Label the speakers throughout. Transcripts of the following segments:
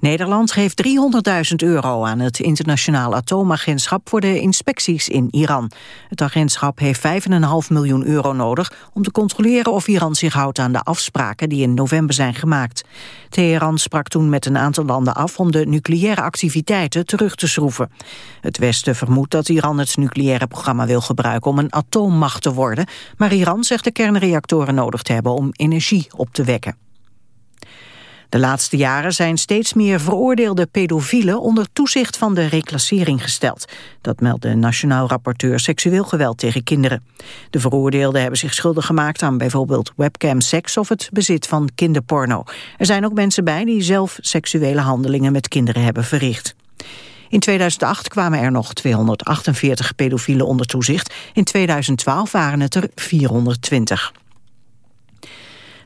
Speaker 1: Nederland geeft 300.000 euro aan het internationaal atoomagentschap voor de inspecties in Iran. Het agentschap heeft 5,5 miljoen euro nodig om te controleren of Iran zich houdt aan de afspraken die in november zijn gemaakt. Teheran sprak toen met een aantal landen af om de nucleaire activiteiten terug te schroeven. Het Westen vermoedt dat Iran het nucleaire programma wil gebruiken om een atoommacht te worden, maar Iran zegt de kernreactoren nodig te hebben om energie op te wekken. De laatste jaren zijn steeds meer veroordeelde pedofielen onder toezicht van de reclassering gesteld. Dat meldt de Nationaal Rapporteur Seksueel Geweld tegen Kinderen. De veroordeelden hebben zich schuldig gemaakt aan bijvoorbeeld webcam-seks of het bezit van kinderporno. Er zijn ook mensen bij die zelf seksuele handelingen met kinderen hebben verricht. In 2008 kwamen er nog 248 pedofielen onder toezicht. In 2012 waren het er 420.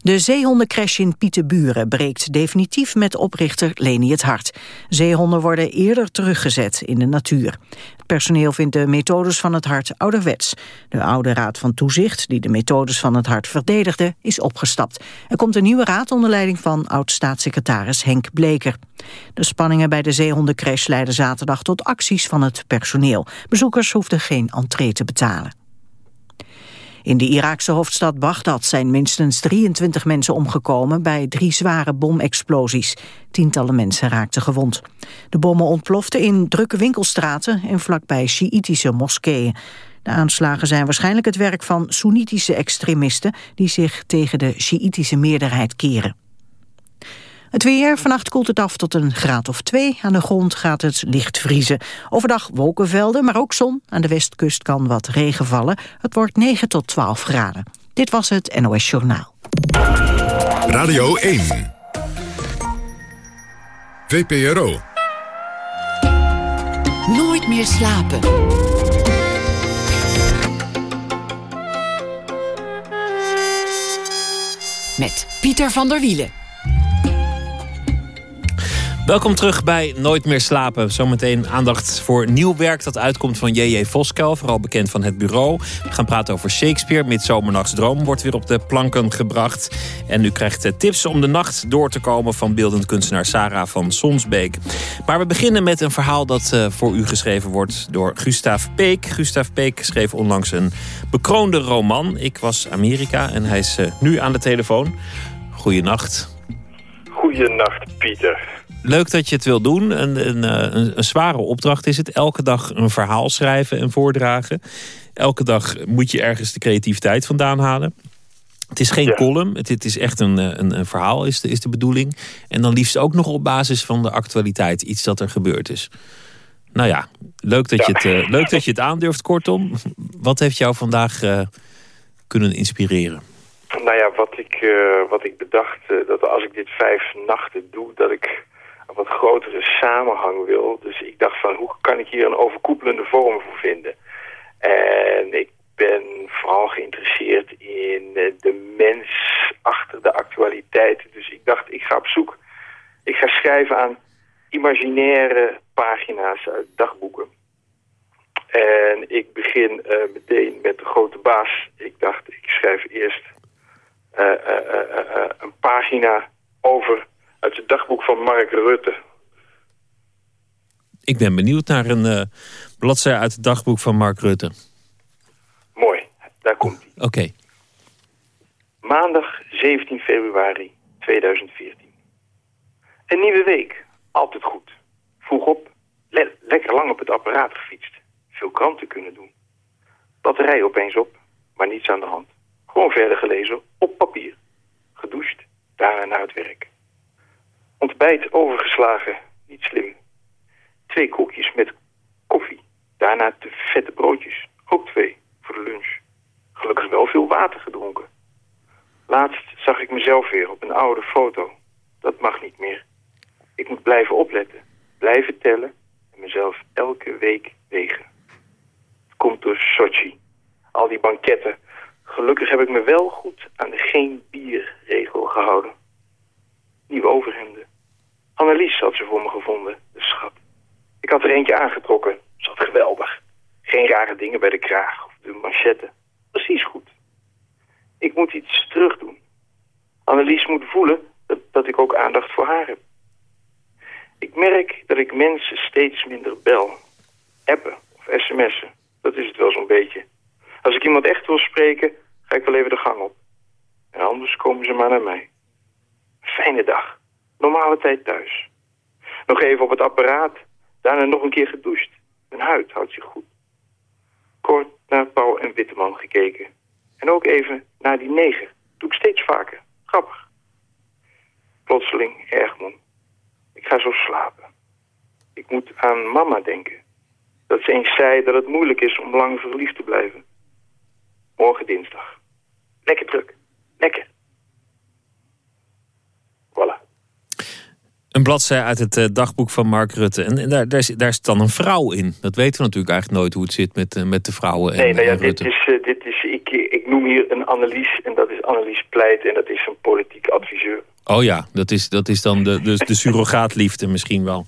Speaker 1: De zeehondencrash in Pieterburen breekt definitief met oprichter Leni het Hart. Zeehonden worden eerder teruggezet in de natuur. Het personeel vindt de methodes van het hart ouderwets. De oude raad van toezicht, die de methodes van het hart verdedigde, is opgestapt. Er komt een nieuwe raad onder leiding van oud-staatssecretaris Henk Bleker. De spanningen bij de zeehondencrash leidden zaterdag tot acties van het personeel. Bezoekers hoefden geen entree te betalen. In de Iraakse hoofdstad Bagdad zijn minstens 23 mensen omgekomen bij drie zware bomexplosies. Tientallen mensen raakten gewond. De bommen ontploften in drukke winkelstraten en vlakbij Sjiïtische moskeeën. De aanslagen zijn waarschijnlijk het werk van Soenitische extremisten die zich tegen de Sjiïtische meerderheid keren. Het weer, vannacht koelt het af tot een graad of twee. Aan de grond gaat het licht vriezen. Overdag wolkenvelden, maar ook zon. Aan de westkust kan wat regen vallen. Het wordt 9 tot 12 graden. Dit was het NOS Journaal.
Speaker 2: Radio 1. VPRO.
Speaker 3: Nooit meer slapen. Met Pieter van der Wielen.
Speaker 4: Welkom terug bij Nooit meer slapen. Zometeen aandacht voor nieuw werk dat uitkomt van J.J. Voskel, vooral bekend van het bureau. We gaan praten over Shakespeare. Midsomernachtsdroom wordt weer op de planken gebracht. En u krijgt eh, tips om de nacht door te komen van beeldend kunstenaar Sarah van Sonsbeek. Maar we beginnen met een verhaal dat eh, voor u geschreven wordt door Gustav Peek. Gustav Peek schreef onlangs een bekroonde roman. Ik was Amerika en hij is eh, nu aan de telefoon. Goeienacht.
Speaker 5: Goeienacht, Pieter.
Speaker 4: Leuk dat je het wil doen. Een, een, eh, een, een, zware opdracht is het. Elke dag een verhaal schrijven en voordragen. Elke dag moet je ergens de creativiteit vandaan halen. Het is geen column, het, het, is echt een, eh, een, een, verhaal, is de, is de bedoeling. En dan liefst ook nog op basis van de actualiteit, iets dat er gebeurd is. Nou ja, leuk dat, Je, het, uh, leuk dat je het aandurft, kortom. Wat heeft jou vandaag uh, kunnen inspireren?
Speaker 5: Nou ja, wat ik, uh, wat ik bedacht, dat als ik dit vijf nachten doe, dat ik wat grotere samenhang wil. Dus ik dacht van hoe kan ik hier een overkoepelende vorm voor vinden. En ik ben vooral geïnteresseerd in eh, de mens achter de actualiteiten. Dus ik dacht ik ga op zoek. Ik ga schrijven aan imaginaire pagina's uit dagboeken. En ik begin uh, meteen met de grote baas. Ik dacht, ik schrijf eerst uh, een pagina Mark Rutte.
Speaker 4: Ik ben benieuwd naar een uh, bladzij uit het dagboek van Mark Rutte.
Speaker 5: Mooi, daar komt hij.
Speaker 4: Oké.
Speaker 5: Maandag 17 februari 2014. Een nieuwe week, altijd goed. Vroeg op, le lekker lang op het apparaat gefietst. Veel kranten kunnen doen. Batterij opeens op, maar niets aan de hand. Gewoon verder gelezen, op papier. Gedoucht, daarna naar het werk. Ontbijt overgeslagen, niet slim. Twee koekjes met koffie. Daarna de vette broodjes, ook twee, voor de lunch. Gelukkig wel veel water gedronken. Laatst zag ik mezelf weer op een oude foto. Dat mag niet meer. Ik moet blijven opletten, blijven tellen en mezelf elke week wegen. Het komt door Sochi. Al die banketten. Gelukkig heb ik me wel goed aan de geen bierregel gehouden. Nieuwe overhemden. Annelies had ze voor me gevonden, de schat. Ik had er eentje aangetrokken. Zat geweldig. Geen rare dingen bij de kraag of de manchetten. Precies goed. Ik moet iets terug doen. Annelies moet voelen dat, dat ik ook aandacht voor haar heb. Ik merk dat ik mensen steeds minder bel. Appen of sms'en, dat is het wel zo'n beetje. Als ik iemand echt wil spreken, ga ik wel even de gang op. En anders komen ze maar naar mij. Fijne dag. Normale tijd thuis. Nog even op het apparaat. Daarna nog een keer gedoucht. Mijn huid houdt zich goed. Kort naar Pauw en Witteman gekeken. En ook even naar die neger. Doe ik steeds vaker. Grappig. Plotseling erg moe. Ik ga zo slapen. Ik moet aan mama denken. Dat ze eens zei dat het moeilijk is om lang verliefd te blijven. Morgen dinsdag. Lekker druk. Lekker.
Speaker 4: Een bladzij uit het uh, dagboek van Mark Rutte. En, daar, daar, is, daar dan een vrouw in. Dat weten we natuurlijk eigenlijk nooit hoe het zit met, uh, met de vrouwen. En,
Speaker 5: nee, nou ja,
Speaker 4: en
Speaker 5: dit is, uh, dit is ik, ik noem hier een Annelies. En dat is Annelies Pleit. En dat is een politiek adviseur.
Speaker 4: Oh ja, dat is, dat is dan de, de, de surrogaatliefde misschien wel.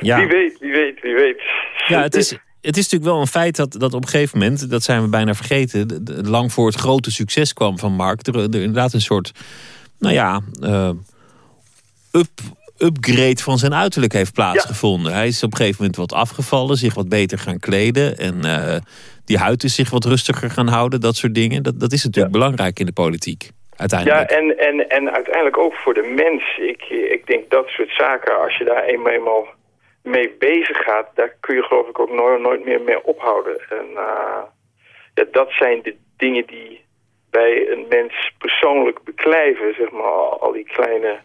Speaker 4: Ja.
Speaker 5: Wie weet, wie weet, wie weet.
Speaker 4: Ja, het is, het is natuurlijk wel een feit dat, dat op een gegeven moment, dat zijn we bijna vergeten, de, de, lang voor het grote succes kwam van Mark, er, er inderdaad een soort, nou ja, uh, up, upgrade van zijn uiterlijk heeft plaatsgevonden. Ja. Hij is op een gegeven moment wat afgevallen, zich wat beter gaan kleden en uh, die huid is zich wat rustiger gaan houden, dat soort dingen. Dat, dat is natuurlijk ja. belangrijk in de politiek. Uiteindelijk.
Speaker 5: Ja, en, en, en uiteindelijk ook voor de mens. Ik, ik denk dat soort zaken, als je daar eenmaal, eenmaal mee bezig gaat, daar kun je geloof ik ook nooit, nooit meer mee ophouden. En uh, ja, dat zijn de dingen die bij een mens persoonlijk beklijven, zeg maar, al die kleine,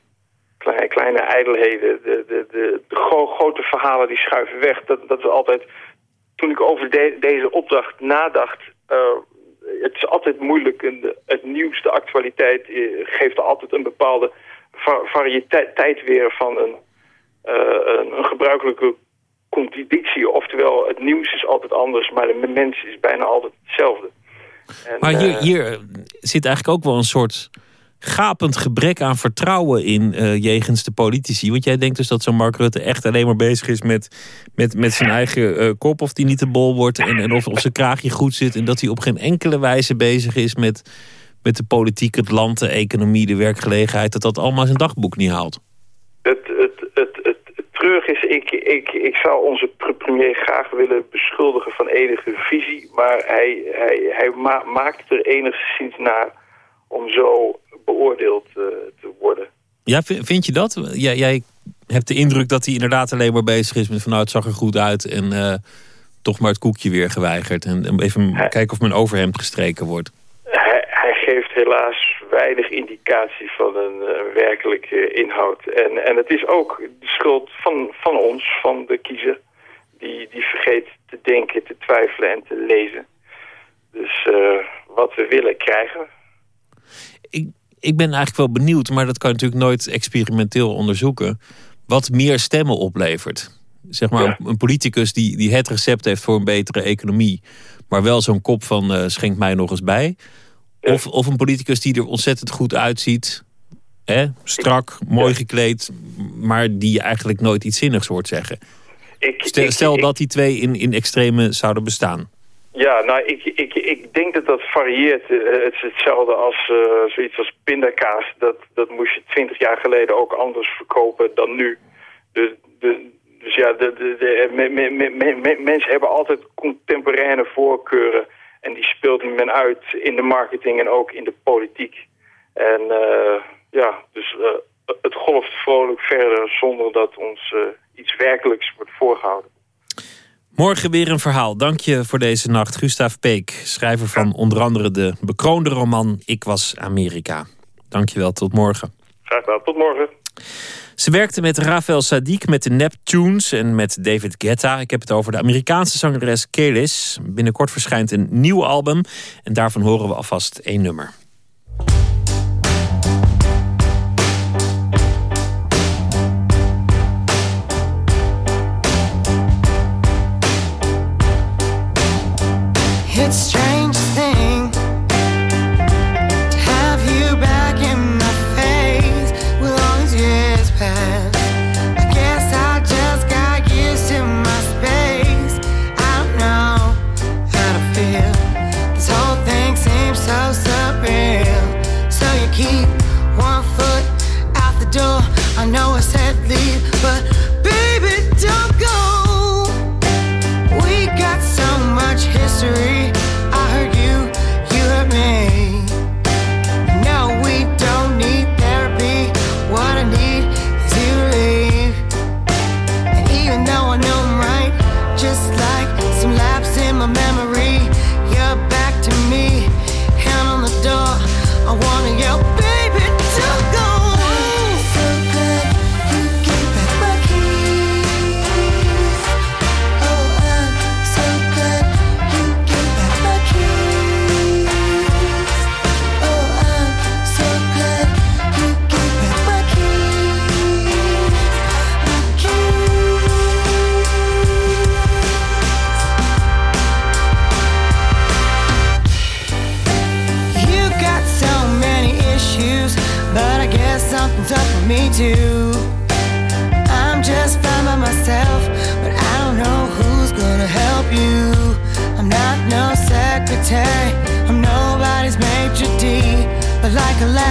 Speaker 5: kleine, kleine ijdelheden, de, de, de, de gro grote verhalen die schuiven weg. Dat, dat is altijd, toen ik over de, deze opdracht nadacht, uh, het is altijd moeilijk. En het nieuws, de actualiteit, geeft er altijd een bepaalde variëteit weer van een, uh, een, een, gebruikelijke contradictie. Oftewel, het nieuws is altijd anders, maar de mens is bijna altijd hetzelfde.
Speaker 4: En, maar hier, hier zit eigenlijk ook wel een soort gapend gebrek aan vertrouwen in uh, jegens de politici. Want jij denkt dus dat zo'n Mark Rutte echt alleen maar bezig is met, met, met zijn eigen uh, kop... of die niet te bol wordt en, en of, of zijn kraagje goed zit... en dat hij op geen enkele wijze bezig is met, met de politiek, het land, de economie, de werkgelegenheid... dat dat allemaal zijn dagboek niet haalt.
Speaker 5: Het, het, het, het, terug is, ik, ik, ik zou onze premier graag willen beschuldigen van enige visie... maar hij, hij, hij ma maakt er enigszins naar om zo beoordeeld uh, te worden.
Speaker 4: Ja, vind je dat? Jij, jij, hebt de indruk dat hij inderdaad alleen maar bezig is met van nou het zag er goed uit en uh, toch maar het koekje weer geweigerd. En even hij, kijken of mijn overhemd gestreken wordt.
Speaker 5: Hij, hij, geeft helaas weinig indicatie van een uh, werkelijke inhoud. En, en het is ook de schuld van, van ons, van de kiezer, die, die vergeet te denken, te twijfelen en te lezen. Dus wat we willen krijgen,
Speaker 4: ik, ik ben eigenlijk wel benieuwd, maar dat kan je natuurlijk nooit experimenteel onderzoeken. Wat meer stemmen oplevert. Zeg maar ja. een politicus die, die het recept heeft voor een betere economie, maar wel zo'n kop van uh, schenk mij nog eens bij. Ja. Of, of een politicus die er ontzettend goed uitziet, hè? strak, mooi ja. gekleed, maar die eigenlijk nooit iets zinnigs hoort zeggen.
Speaker 5: Ik,
Speaker 4: stel,
Speaker 5: ik,
Speaker 4: stel dat die twee in, in extreme zouden bestaan.
Speaker 5: Ja, nou, ik, ik, ik denk dat dat varieert. Het is hetzelfde als uh, zoiets als pindakaas. Dat, dat moest je twintig jaar geleden ook anders verkopen dan nu. Dus, de, dus ja, de, de, de, me, me, me, me, mensen hebben altijd contemporaine voorkeuren. En die speelt men uit in de marketing en ook in de politiek. En ja, dus het golft vrolijk verder zonder dat ons iets werkelijks wordt voorgehouden.
Speaker 4: Morgen weer een verhaal. Dank je voor deze nacht. Gustav Peek, schrijver van onder andere de bekroonde roman Ik was Amerika. Dank je wel, tot morgen.
Speaker 5: Graag gedaan, tot morgen.
Speaker 4: Ze werkte met Rafael Sadiq, met de Neptunes en met David Guetta. Ik heb het over de Amerikaanse zangeres Kelis. Binnenkort verschijnt een nieuw album en daarvan horen we alvast één nummer.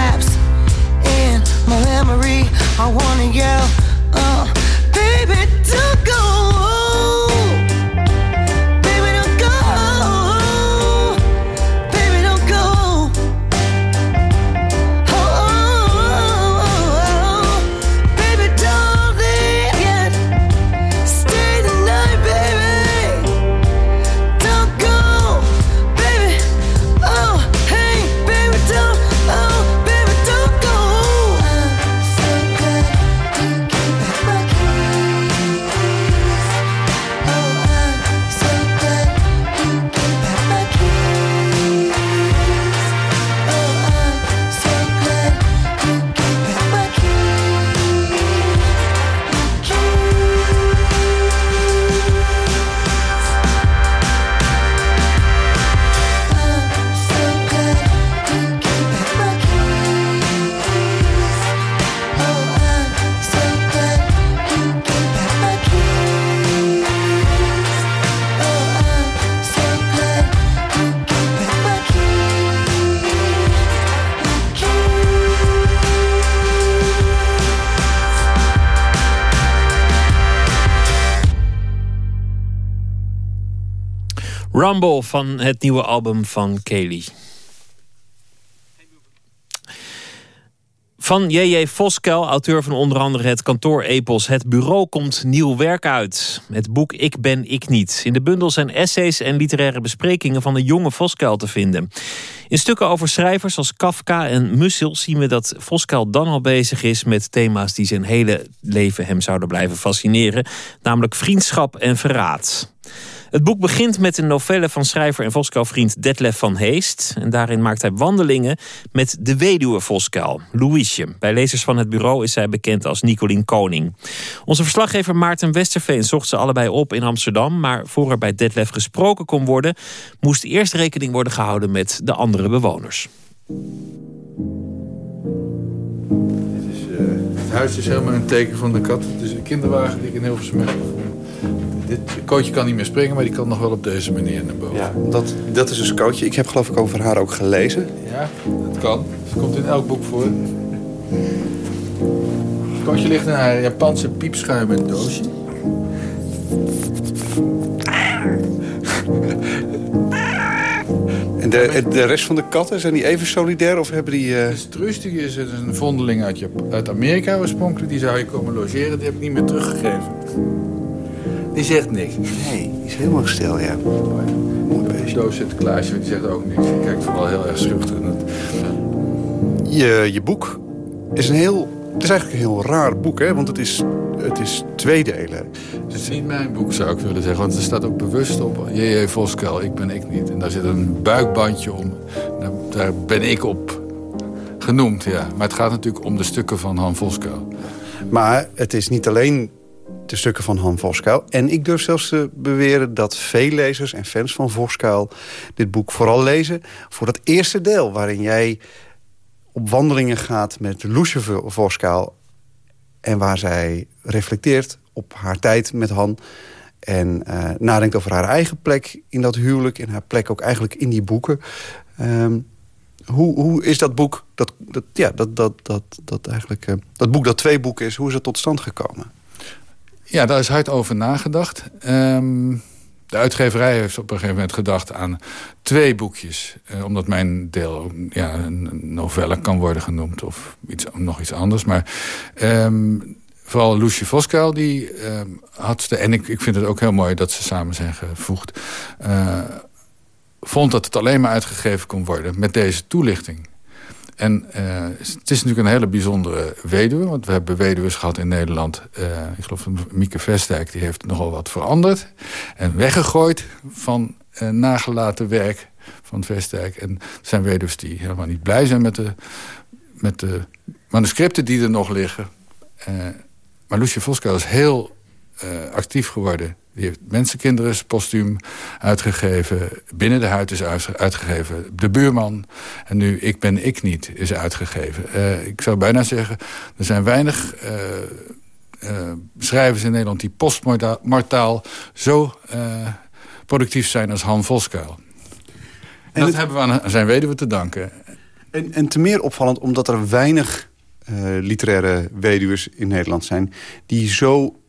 Speaker 6: Like in my memory, I wanna yell, oh, baby, don't go.
Speaker 4: Rumble van het nieuwe album van Kelly. Van J.J. Voskel, auteur van onder andere het kantoor Epos. Het bureau komt nieuw werk uit. Het boek Ik ben ik niet. In de bundel zijn essays en literaire besprekingen van de jonge Voskuil te vinden. In stukken over schrijvers als Kafka en Musil zien we dat Voskuil dan al bezig is met thema's die zijn hele leven hem zouden blijven fascineren. Namelijk vriendschap en verraad. Het boek begint met een novelle van schrijver en Voskuil-vriend Detlef van Heest. En daarin maakt hij wandelingen met de weduwe Voskuil, Louiesje. Bij lezers van het bureau is zij bekend als Nicolien Koning. Onze verslaggever Maarten Westerveen zocht ze allebei op in Amsterdam. Maar voor er bij Detlef gesproken kon worden... moest eerst rekening worden gehouden met de andere bewoners.
Speaker 7: Is, eh, het huis is helemaal een teken van de kat. Het is een kinderwagen die ik in Hilversum heb gevonden. Dit kootje kan niet meer springen, maar die kan nog wel op deze manier naar boven.
Speaker 8: Ja, dat, dat is een scoutje. Ik heb geloof ik over haar ook gelezen.
Speaker 7: Ja, dat kan. Het komt in elk boek voor. Het kootje ligt in haar Japanse piepschuim en doosje.
Speaker 8: En de, de rest van de katten, zijn die even solidair of hebben die... eh,
Speaker 7: De Struustig is een vondeling uit, Jap- uit Amerika oorspronkelijk. Die zou je komen logeren, die heb ik niet meer teruggegeven. Die zegt niks.
Speaker 8: Nee, die is helemaal stil, ja. Mooi beestje.
Speaker 7: doos zit Klaasje, die zegt ook niks. Die kijkt vooral heel erg schuchter.
Speaker 8: Je, je boek is een heel... Het is eigenlijk een heel raar boek, hè? Want het is, het is twee delen.
Speaker 7: Het is niet mijn boek, zou ik willen zeggen. Want er staat ook bewust op J.J. Voskuil, ik ben ik niet. En daar zit een buikbandje om. Daar, daar ben ik op genoemd, ja. Maar het gaat natuurlijk om de stukken van Han Voskuil.
Speaker 8: Maar het is niet alleen de stukken van Han Voskuil. En ik durf zelfs te beweren dat veel lezers en fans van Voskuil... dit boek vooral lezen voor dat eerste deel... waarin jij op wandelingen gaat met Loesje Voskuil... en waar zij reflecteert op haar tijd met Han... en eh, nadenkt over haar eigen plek in dat huwelijk... en haar plek ook eigenlijk in die boeken... Ehm, hoe, hoe is dat boek, dat, dat, ja, dat, dat, dat, dat, eigenlijk, uh, dat boek dat twee boeken is, hoe is het tot stand gekomen?
Speaker 7: Ja, daar is hard over nagedacht. Um, de uitgeverij heeft op een gegeven moment gedacht aan twee boekjes. Eh, omdat mijn deel ja, een novelle kan worden genoemd of iets, nog iets anders. Maar um, vooral Loesje Voskuil, die um, had... De, en ik, ik vind het ook heel mooi dat ze samen zijn gevoegd... Uh, vond dat het alleen maar uitgegeven kon worden met deze toelichting. En uh, het is natuurlijk een hele bijzondere weduwe. Want we hebben weduwen gehad in Nederland. Uh, ik geloof Mieke Vestdijk, die heeft nogal wat veranderd. En weggegooid van uh, nagelaten werk van Vestdijk. En er zijn weduws die helemaal niet blij zijn met de, met de manuscripten die er nog liggen. maar Lucie Voskuil is heel actief geworden die heeft Mensenkinderen postuum uitgegeven. Binnen de huid is uitgegeven. De buurman. En nu Ik ben ik niet is uitgegeven. Uh, ik zou bijna zeggen, er zijn weinig uh, uh, schrijvers in Nederland... die postmortaal zo productief zijn als Han Voskuil. En dat het... hebben we aan zijn weduwe te danken.
Speaker 8: En, en te meer opvallend omdat er weinig literaire weduwers in Nederland zijn... die zo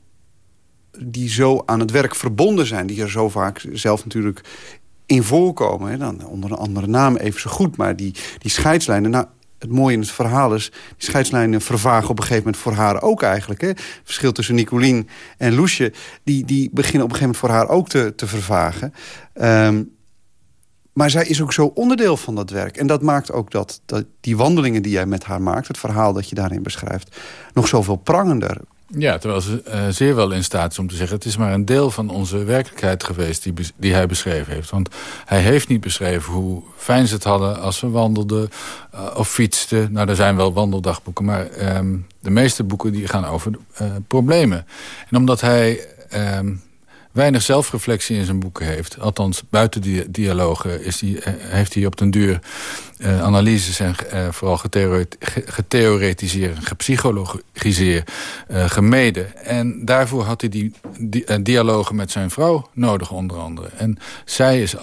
Speaker 8: die zo aan het werk verbonden zijn... die er zo vaak zelf natuurlijk in voorkomen. Hè, dan onder een andere naam even zo goed. Maar die, die scheidslijnen... Nou, het mooie in het verhaal is... die scheidslijnen vervagen op een gegeven moment voor haar ook eigenlijk. Hè. Het verschil tussen Nicolien en Loesje... die, die beginnen op een gegeven moment voor haar ook te, te vervagen. Um, maar zij is ook zo onderdeel van dat werk. En dat maakt ook dat, dat die wandelingen die jij met haar maakt... het verhaal dat je daarin beschrijft... nog zoveel prangender.
Speaker 7: Ja, terwijl ze uh, zeer wel in staat is om te zeggen... het is maar een deel van onze werkelijkheid geweest die, die hij beschreven heeft. Want hij heeft niet beschreven hoe fijn ze het hadden als ze wandelden uh, of fietsten. Nou, er zijn wel wandeldagboeken, maar um, de meeste boeken die gaan over uh, problemen. En omdat hij... Um, weinig zelfreflectie in zijn boeken heeft. Althans, buiten die dialogen is die, heeft hij op den duur uh, analyses en uh, vooral getheoretiseerd en gepsychologiseerd gemeden. En daarvoor had hij die, die dialogen met zijn vrouw nodig onder andere. En zij is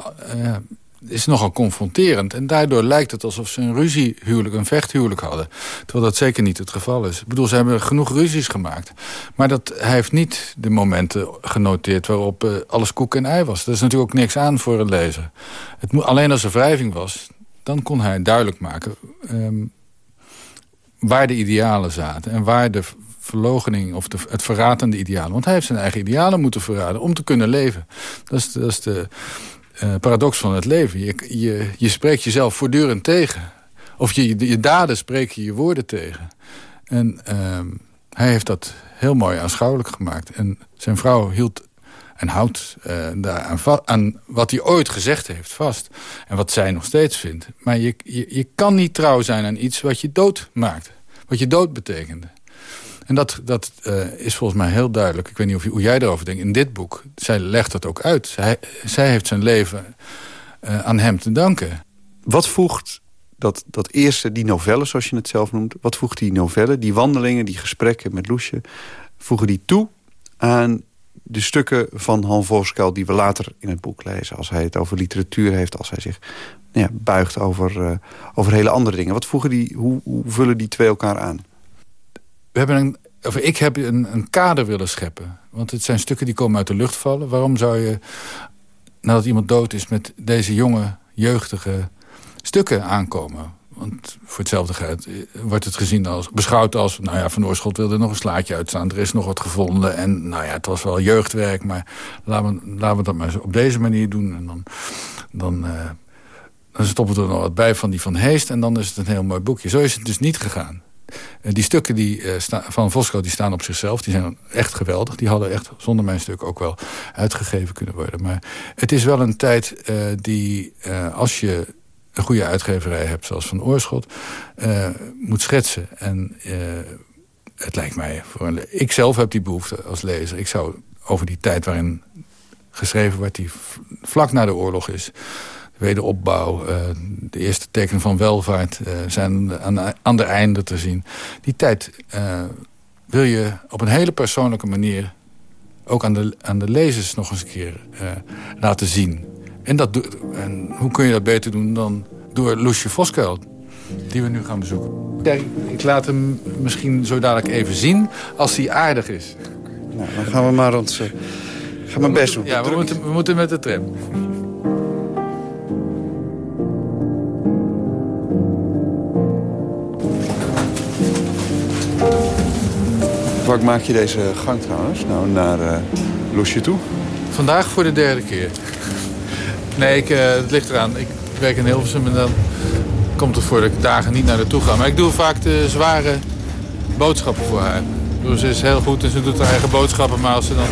Speaker 7: is nogal confronterend. En daardoor lijkt het alsof ze een ruziehuwelijk, een vechthuwelijk hadden. Terwijl dat zeker niet het geval is. Ik bedoel, ze hebben genoeg ruzies gemaakt. Maar dat, hij heeft niet de momenten genoteerd waarop uh, alles koek en ei was. Dat is natuurlijk ook niks aan voor een lezer. Het alleen als er wrijving was, dan kon hij duidelijk maken... Um, waar de idealen zaten en waar de verlogening of de, het verraad de idealen. Want hij heeft zijn eigen idealen moeten verraden om te kunnen leven. Dat is, dat is de, uh, paradox van het leven. Je, je, je spreekt jezelf voortdurend tegen. Of je, je daden spreken je woorden tegen. En uh, hij heeft dat heel mooi aanschouwelijk gemaakt. En zijn vrouw hield en houdt uh, daar aan, aan, wat hij ooit gezegd heeft vast. En wat zij nog steeds vindt. Maar je, je, je kan niet trouw zijn aan iets wat je dood maakt. Wat je dood betekende. En dat, dat uh, is volgens mij heel duidelijk. Ik weet niet of, hoe jij erover denkt. In dit boek, zij legt dat ook uit. Zij, zij heeft zijn leven uh, aan hem te danken.
Speaker 8: Wat voegt dat, dat eerste, die novelle zoals je het zelf noemt... wat voegt die novelle, die wandelingen, die gesprekken met Loesje... voegen die toe aan de stukken van Han Voskuil die we later in het boek lezen. Als hij het over literatuur heeft, als hij zich ja, buigt over, uh, over hele andere dingen. Wat voegen die, hoe, hoe vullen die twee elkaar aan?
Speaker 7: We hebben een, of ik heb een, een kader willen scheppen. Want het zijn stukken die komen uit de lucht vallen. Waarom zou je, nadat iemand dood is... met deze jonge, jeugdige stukken aankomen? Want voor hetzelfde geld eh, wordt het gezien als, beschouwd als... nou ja, Van Oorschot wilde nog een slaatje uitstaan. Er is nog wat gevonden. En nou ja, het was wel jeugdwerk. Maar laten we, laten we dat maar op deze manier doen. En dan, dan, uh, dan stoppen we er nog wat bij van die Van Heest. En dan is het een heel mooi boekje. Zo is het dus niet gegaan. Eh, die stukken die, uh, van Vosco die staan op zichzelf. Die zijn echt geweldig. Die hadden echt zonder mijn stuk ook wel uitgegeven kunnen worden. Maar het is wel een tijd uh, die, als je een goede uitgeverij hebt... zoals Van Oorschot, moet schetsen. En het lijkt mij... Voor ik zelf heb die behoefte als lezer. Ik zou over die tijd waarin geschreven wordt... die vlak na de oorlog is wederopbouw, uh, de eerste tekenen van welvaart uh, zijn aan, aan de einde te zien. Die tijd uh, wil je op een hele persoonlijke manier ook aan de, aan de lezers nog eens een keer laten zien. En, dat, en hoe kun je dat beter doen dan door Loesje Voskuil. Die we nu gaan bezoeken. Kijk, ik laat hem misschien zo dadelijk even zien als hij aardig is.
Speaker 8: Nou, dan gaan we maar ons... Uh, gaan mijn best doen.
Speaker 7: Ja, we moeten, we moeten met de tram.
Speaker 8: Waar maak je deze gang trouwens? Nou, naar uh, toe?
Speaker 7: Vandaag voor de derde keer. Nee, ik, uh, het ligt eraan. Ik werk in Hilversum en dan komt het voor dat ik dagen niet naar naartoe ga. Maar ik doe vaak de zware boodschappen voor haar. Ze is heel goed en ze doet haar eigen boodschappen. Maar als ze dan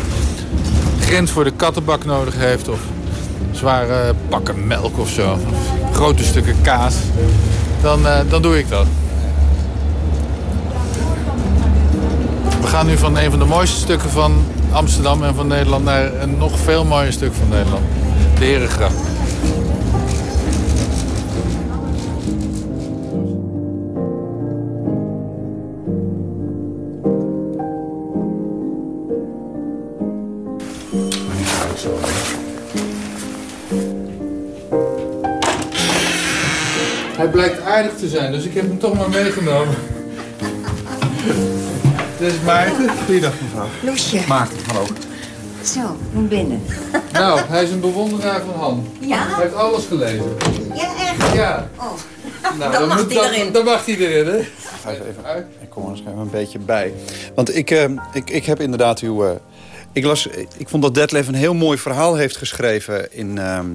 Speaker 7: grens voor de kattenbak nodig heeft... of zware pakken melk of zo, of grote stukken kaas... dan, uh, dan doe ik dat. We gaan nu van een van de mooiste stukken van Amsterdam en van Nederland... naar een nog veel mooier stuk van Nederland. De Herengracht. Hij blijkt aardig te zijn, dus ik heb hem toch maar meegenomen. Dit is Maarten.
Speaker 8: Goeiedag mevrouw.
Speaker 9: Loesje.
Speaker 8: Maarten van ook.
Speaker 9: Zo, kom binnen.
Speaker 7: Nou, hij is een bewonderaar van Han.
Speaker 9: Ja?
Speaker 7: Hij heeft alles gelezen.
Speaker 9: Ja, echt?
Speaker 7: Ja.
Speaker 9: Oh.
Speaker 7: Nou,
Speaker 9: Dan mag
Speaker 7: moet-
Speaker 9: hij erin.
Speaker 7: Dan mag hij erin, hè?
Speaker 8: Ga even, even Ik kom er een beetje bij. Want ik, eh, ik, ik heb inderdaad uw... eh, ik, las, ik vond dat Detlef een heel mooi verhaal heeft geschreven... In, ehm,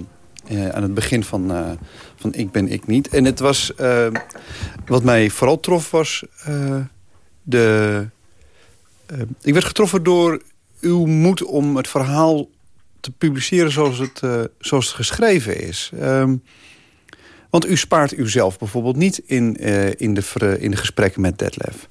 Speaker 8: eh, aan het begin van, eh, van Ik ben ik niet. En het was... eh, wat mij vooral trof was... eh, de, ik werd getroffen door uw moed om het verhaal te publiceren zoals het, eh, zoals het geschreven is. Ehm, want u spaart uzelf bijvoorbeeld niet in, eh, in, de, in de gesprekken met Detlef.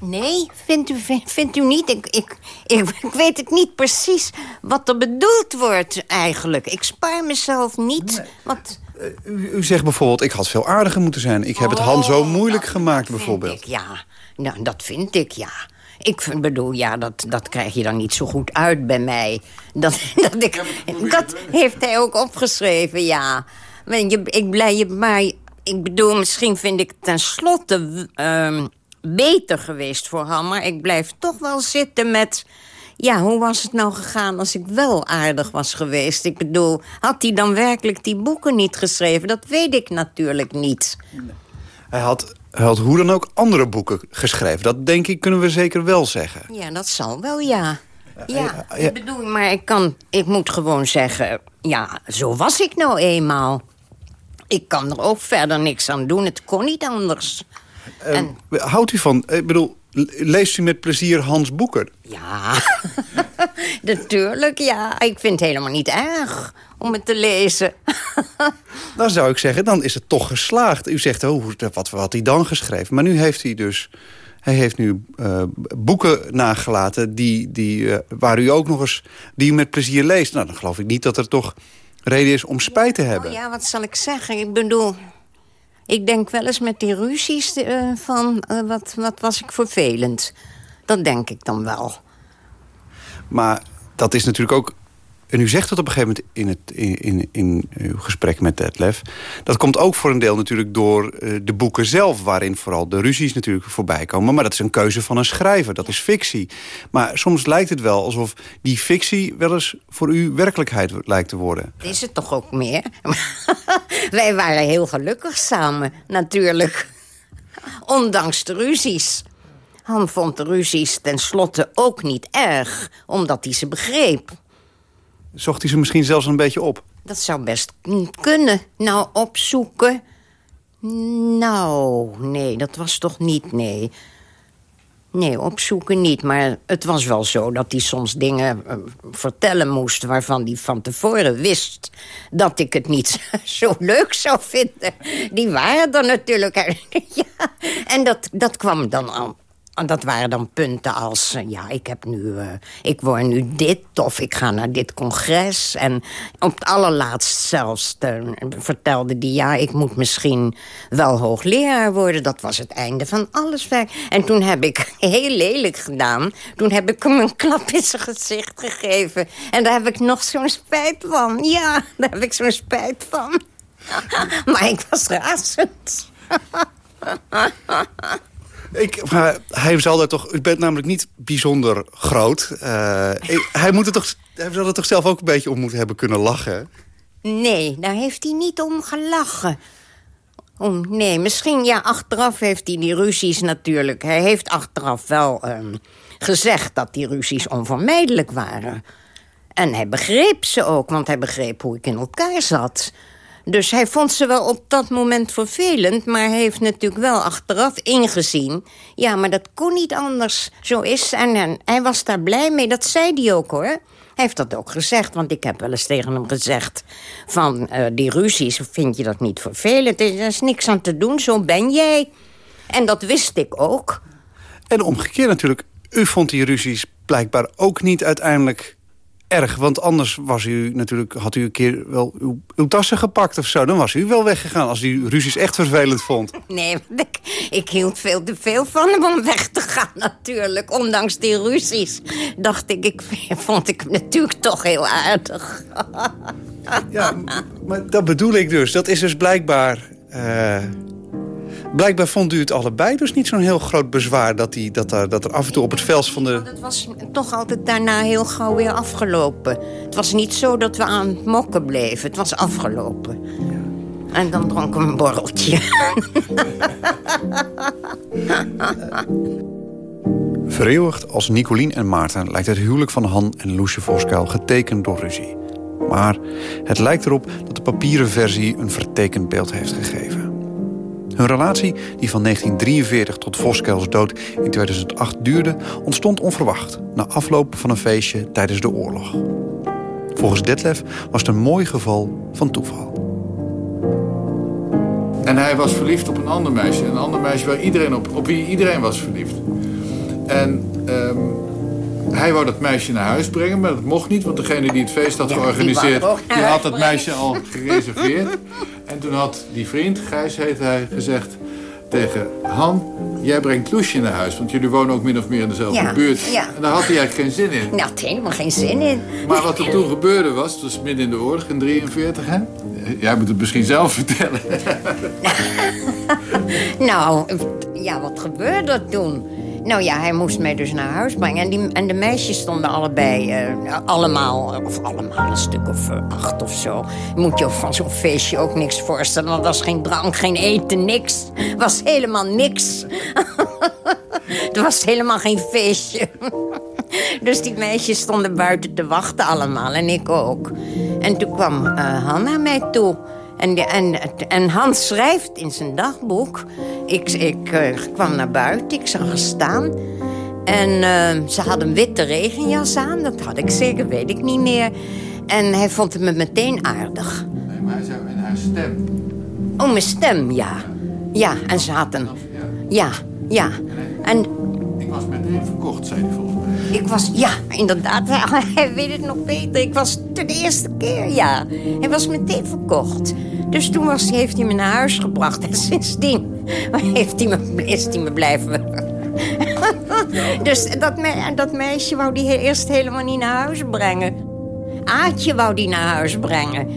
Speaker 9: Nee, vindt u, vindt u niet? Ik, ik, ik, ik weet het niet precies wat er bedoeld wordt eigenlijk. Ik spaar mezelf niet. Want,
Speaker 8: U, u zegt bijvoorbeeld, ik had veel aardiger moeten zijn. Ik heb het Han zo moeilijk gemaakt bijvoorbeeld.
Speaker 9: ik, ja, nou, dat vind ik, ja. Ik bedoel, ja, dat, dat krijg je dan niet zo goed uit bij mij. Dat, dat, ik, dat heeft hij ook opgeschreven, ja. Maar je, ik blij je, maar ik bedoel, misschien vind ik tenslotte ehm beter geweest voor hem. Maar ik blijf toch wel zitten met... Ja, hoe was het nou gegaan als ik wel aardig was geweest? Ik bedoel, had hij dan werkelijk die boeken niet geschreven? Dat weet ik natuurlijk niet.
Speaker 8: Hij had, had hoe dan ook andere boeken geschreven. Dat denk ik kunnen we zeker wel zeggen.
Speaker 9: Ja, dat zal wel, ja. Ja,
Speaker 8: ja.
Speaker 9: ik bedoel, maar ik kan... Ik moet gewoon zeggen... Ja, zo was ik nou eenmaal. Ik kan er ook verder niks aan doen. Het kon niet anders. En
Speaker 8: Houdt u van, ik bedoel, le- leest u met plezier Hans boeken?
Speaker 9: ja, natuurlijk, ja. Ik vind het helemaal niet erg om het te lezen.
Speaker 8: Dan zou ik zeggen, dan is het toch geslaagd. U zegt, oh, wat had hij dan geschreven? Maar nu heeft hij dus... Hij heeft nu eh, boeken nagelaten die, die, eh, waar u ook nog eens... die u met plezier leest. Nou, dan geloof ik niet dat er toch reden is om spijt te hebben.
Speaker 9: Oh ja, wat zal ik zeggen? Ik bedoel... Ik denk wel eens met die ruzies eh, van... wat, wat was ik vervelend. Dat denk ik dan wel.
Speaker 8: Maar dat is natuurlijk ook... En u zegt dat op een gegeven moment in, het, in, in, in uw gesprek met Detlef. Dat komt ook voor een deel natuurlijk door eh, de boeken zelf... waarin vooral de ruzies natuurlijk voorbij komen. Maar dat is een keuze van een schrijver, dat is fictie. Maar soms lijkt het wel alsof die fictie... wel eens voor u werkelijkheid lijkt te worden.
Speaker 9: Dat is het toch ook meer? Wij waren heel gelukkig samen, natuurlijk. Ondanks de ruzies. Han vond de ruzies tenslotte ook niet erg, omdat hij ze begreep.
Speaker 8: Zocht hij ze misschien zelfs een beetje op?
Speaker 9: Dat zou best kunnen. Nou, opzoeken... Nou, nee, dat was toch niet, nee. Nee, opzoeken niet, maar het was wel zo dat hij soms dingen eh, vertellen moest... waarvan hij van tevoren wist dat ik het niet zo leuk zou vinden. Die waren er natuurlijk. ja, en dat, dat kwam dan. En dat waren dan punten als, eh, ja, ik heb nu, eh, ik word nu dit of ik ga naar dit congres. En op het allerlaatst zelfs eh, vertelde die, ja, ik moet misschien wel hoogleraar worden. Dat was het einde van alles. En toen heb ik heel lelijk gedaan. Toen heb ik hem een klap in zijn gezicht gegeven. En daar heb ik nog zo'n spijt van. Ja, daar heb ik zo'n spijt van. maar ik was razend.
Speaker 8: Ik, maar hij zal er toch... U bent namelijk niet bijzonder groot. Eh, ik- hij, moet er toch, hij zal er toch zelf ook een beetje om moeten hebben kunnen lachen?
Speaker 9: Nee, daar heeft hij niet om gelachen. Oh, nee, misschien, ja, achteraf heeft hij die ruzies natuurlijk... Hij heeft achteraf wel ehm, gezegd dat die ruzies onvermijdelijk waren. En hij begreep ze ook, want hij begreep hoe ik in elkaar zat. Dus hij vond ze wel op dat moment vervelend... maar heeft natuurlijk wel achteraf ingezien... ja, maar dat kon niet anders. Zo is en, en hij was daar blij mee, dat zei hij ook, hoor. Hij heeft dat ook gezegd, want ik heb wel eens tegen hem gezegd... van eh, die ruzies, vind je dat niet vervelend? Er is niks aan te doen, zo ben jij. En dat wist ik ook.
Speaker 8: En omgekeerd natuurlijk. U vond die ruzies blijkbaar ook niet uiteindelijk erg. Want anders was u natuurlijk, had u een keer wel uw, uw tassen gepakt of zo. Dan was u wel weggegaan als u ruzies echt vervelend vond.
Speaker 9: Nee, want ik, ik hield veel te veel van hem om weg te gaan natuurlijk. Ondanks die ruzies dacht ik, ik vond ik hem natuurlijk toch heel aardig.
Speaker 8: Ja, maar dat bedoel ik dus. Dat is dus blijkbaar... eh, blijkbaar vond u het allebei dus niet zo'n heel groot bezwaar... Dat, die, dat, er, dat er af en toe op het veld van de...
Speaker 9: Het was toch altijd daarna heel gauw weer afgelopen. Het was niet zo dat we aan het mokken bleven. Het was afgelopen. En dan dronken we een borreltje.
Speaker 8: Vereeuwigd als Nicolien en Maarten lijkt het huwelijk van Han en Loesje Voskuil getekend door ruzie. Maar het lijkt erop dat de papieren versie een vertekend beeld heeft gegeven. Hun relatie, die van 1943 tot Voskuils dood in 2008 duurde... ontstond onverwacht, na afloop van een feestje tijdens de oorlog. Volgens Detlef was het een mooi geval van toeval.
Speaker 7: En hij was verliefd op een ander meisje. Een ander meisje waar iedereen op, op wie iedereen was verliefd. En ehm, hij wou dat meisje naar huis brengen, maar dat mocht niet. Want degene die het feest had
Speaker 9: Ja,
Speaker 7: georganiseerd, die had
Speaker 9: brengen.
Speaker 7: meisje al gereserveerd. En toen had die vriend, Gijs heette hij, gezegd tegen Han... jij brengt Loesje naar huis, want jullie wonen ook min of meer in dezelfde
Speaker 9: Ja,
Speaker 7: buurt.
Speaker 9: ja.
Speaker 7: En daar had hij eigenlijk geen zin in.
Speaker 9: Nou, had helemaal geen zin in.
Speaker 7: Maar wat er toen gebeurde was, het was midden in de oorlog, in 43 hè? Jij moet het misschien zelf vertellen.
Speaker 9: Nou, ja, wat gebeurde er toen? Nou ja, hij moest mij dus naar huis brengen. En, die, en de meisjes stonden allebei, eh, allemaal, of allemaal een stuk of eh, acht of zo. Moet je van zo'n feestje ook niks voorstellen. Want was geen drank, geen eten, niks. was helemaal niks. er was helemaal geen feestje. Dus die meisjes stonden buiten te wachten allemaal. En ik ook. En toen kwam eh Han naar mij toe. En, en, en Hans schrijft in zijn dagboek. Ik, ik eh, kwam naar buiten, ik zag haar staan. En eh, ze had een witte regenjas aan. Dat had ik zeker, weet ik niet meer. En hij vond me meteen aardig.
Speaker 7: Nee, maar hij zei in haar stem.
Speaker 9: Oh, mijn stem, ja. Ja, en ze had een... Ja, ja. En
Speaker 7: Ik was meteen verkocht, zei hij volgens.
Speaker 9: Ik was, ja, inderdaad, hij, weet het nog beter. Ik was de eerste keer, ja. Hij was meteen verkocht. Dus toen was, heeft hij me naar huis gebracht. En sindsdien heeft hij me, is hij me blijven... dus dat, dat meisje wou die eerst helemaal niet naar huis brengen. Aatje wou die naar huis brengen.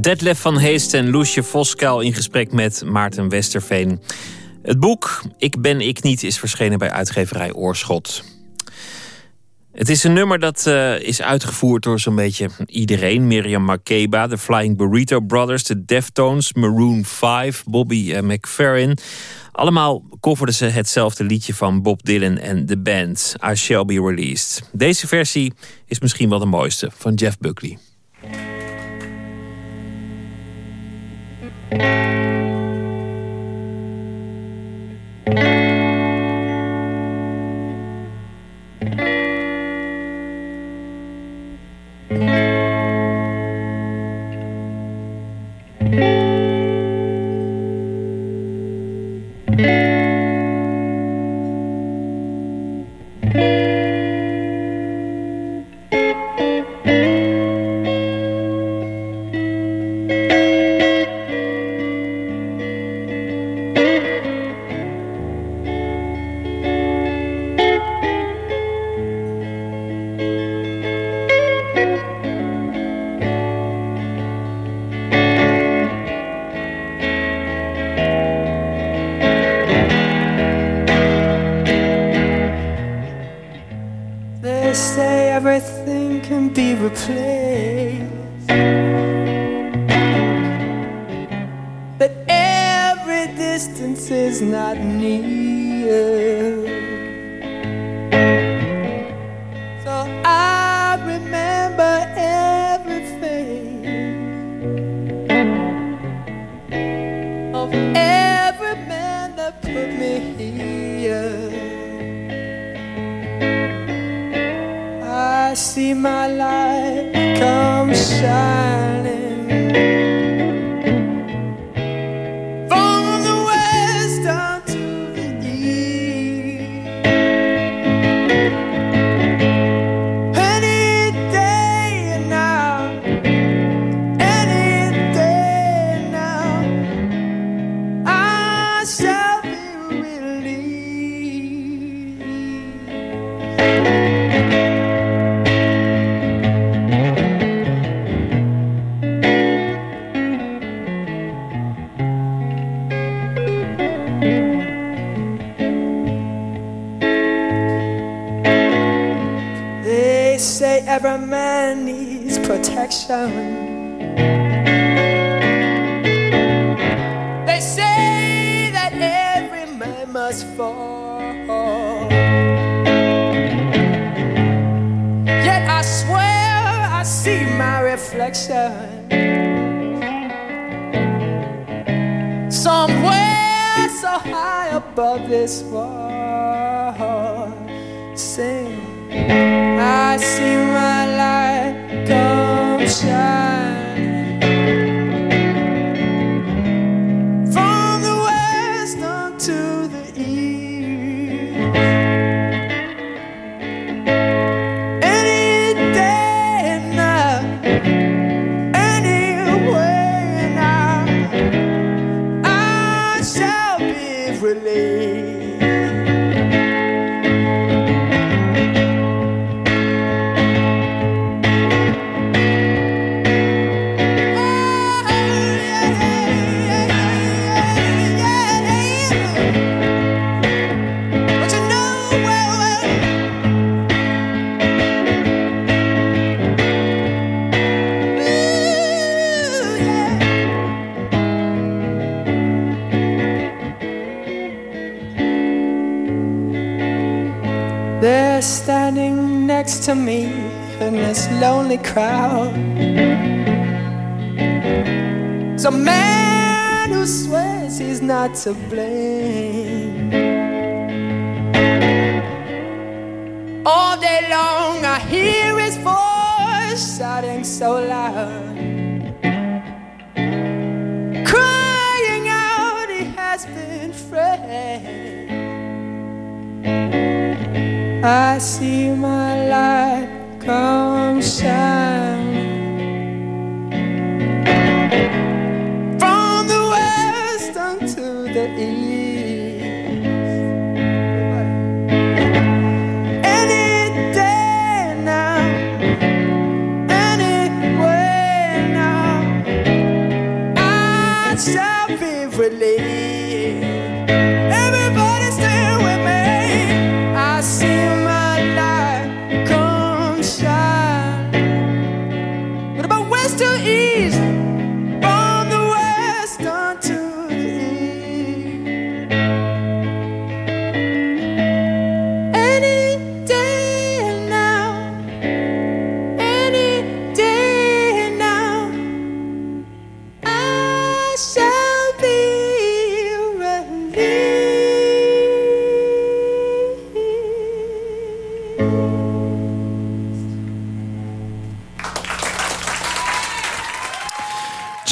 Speaker 4: Detlef van Heest en Loesje Voskuil in gesprek met Maarten Westerveen. Het boek Ik ben ik niet is verschenen bij uitgeverij Oorschot. Het is een nummer dat eh, is uitgevoerd door zo'n beetje iedereen. Miriam Makeba, de Flying Burrito Brothers, de Deftones, Maroon 5, Bobby eh, McFerrin. Allemaal coverden ze hetzelfde liedje van Bob Dylan en de band I Shall Be Released. Deze versie is misschien wel de mooiste van Jeff Buckley.
Speaker 10: Thank you. So high above this wall. Sing. I see my light come shining to me in this lonely crowd. It's a man who swears he's not to blame. All day long, I hear his voice shouting so loud, I see my light come shining from the west unto the east. Any day now, anywhere now, I shall be released.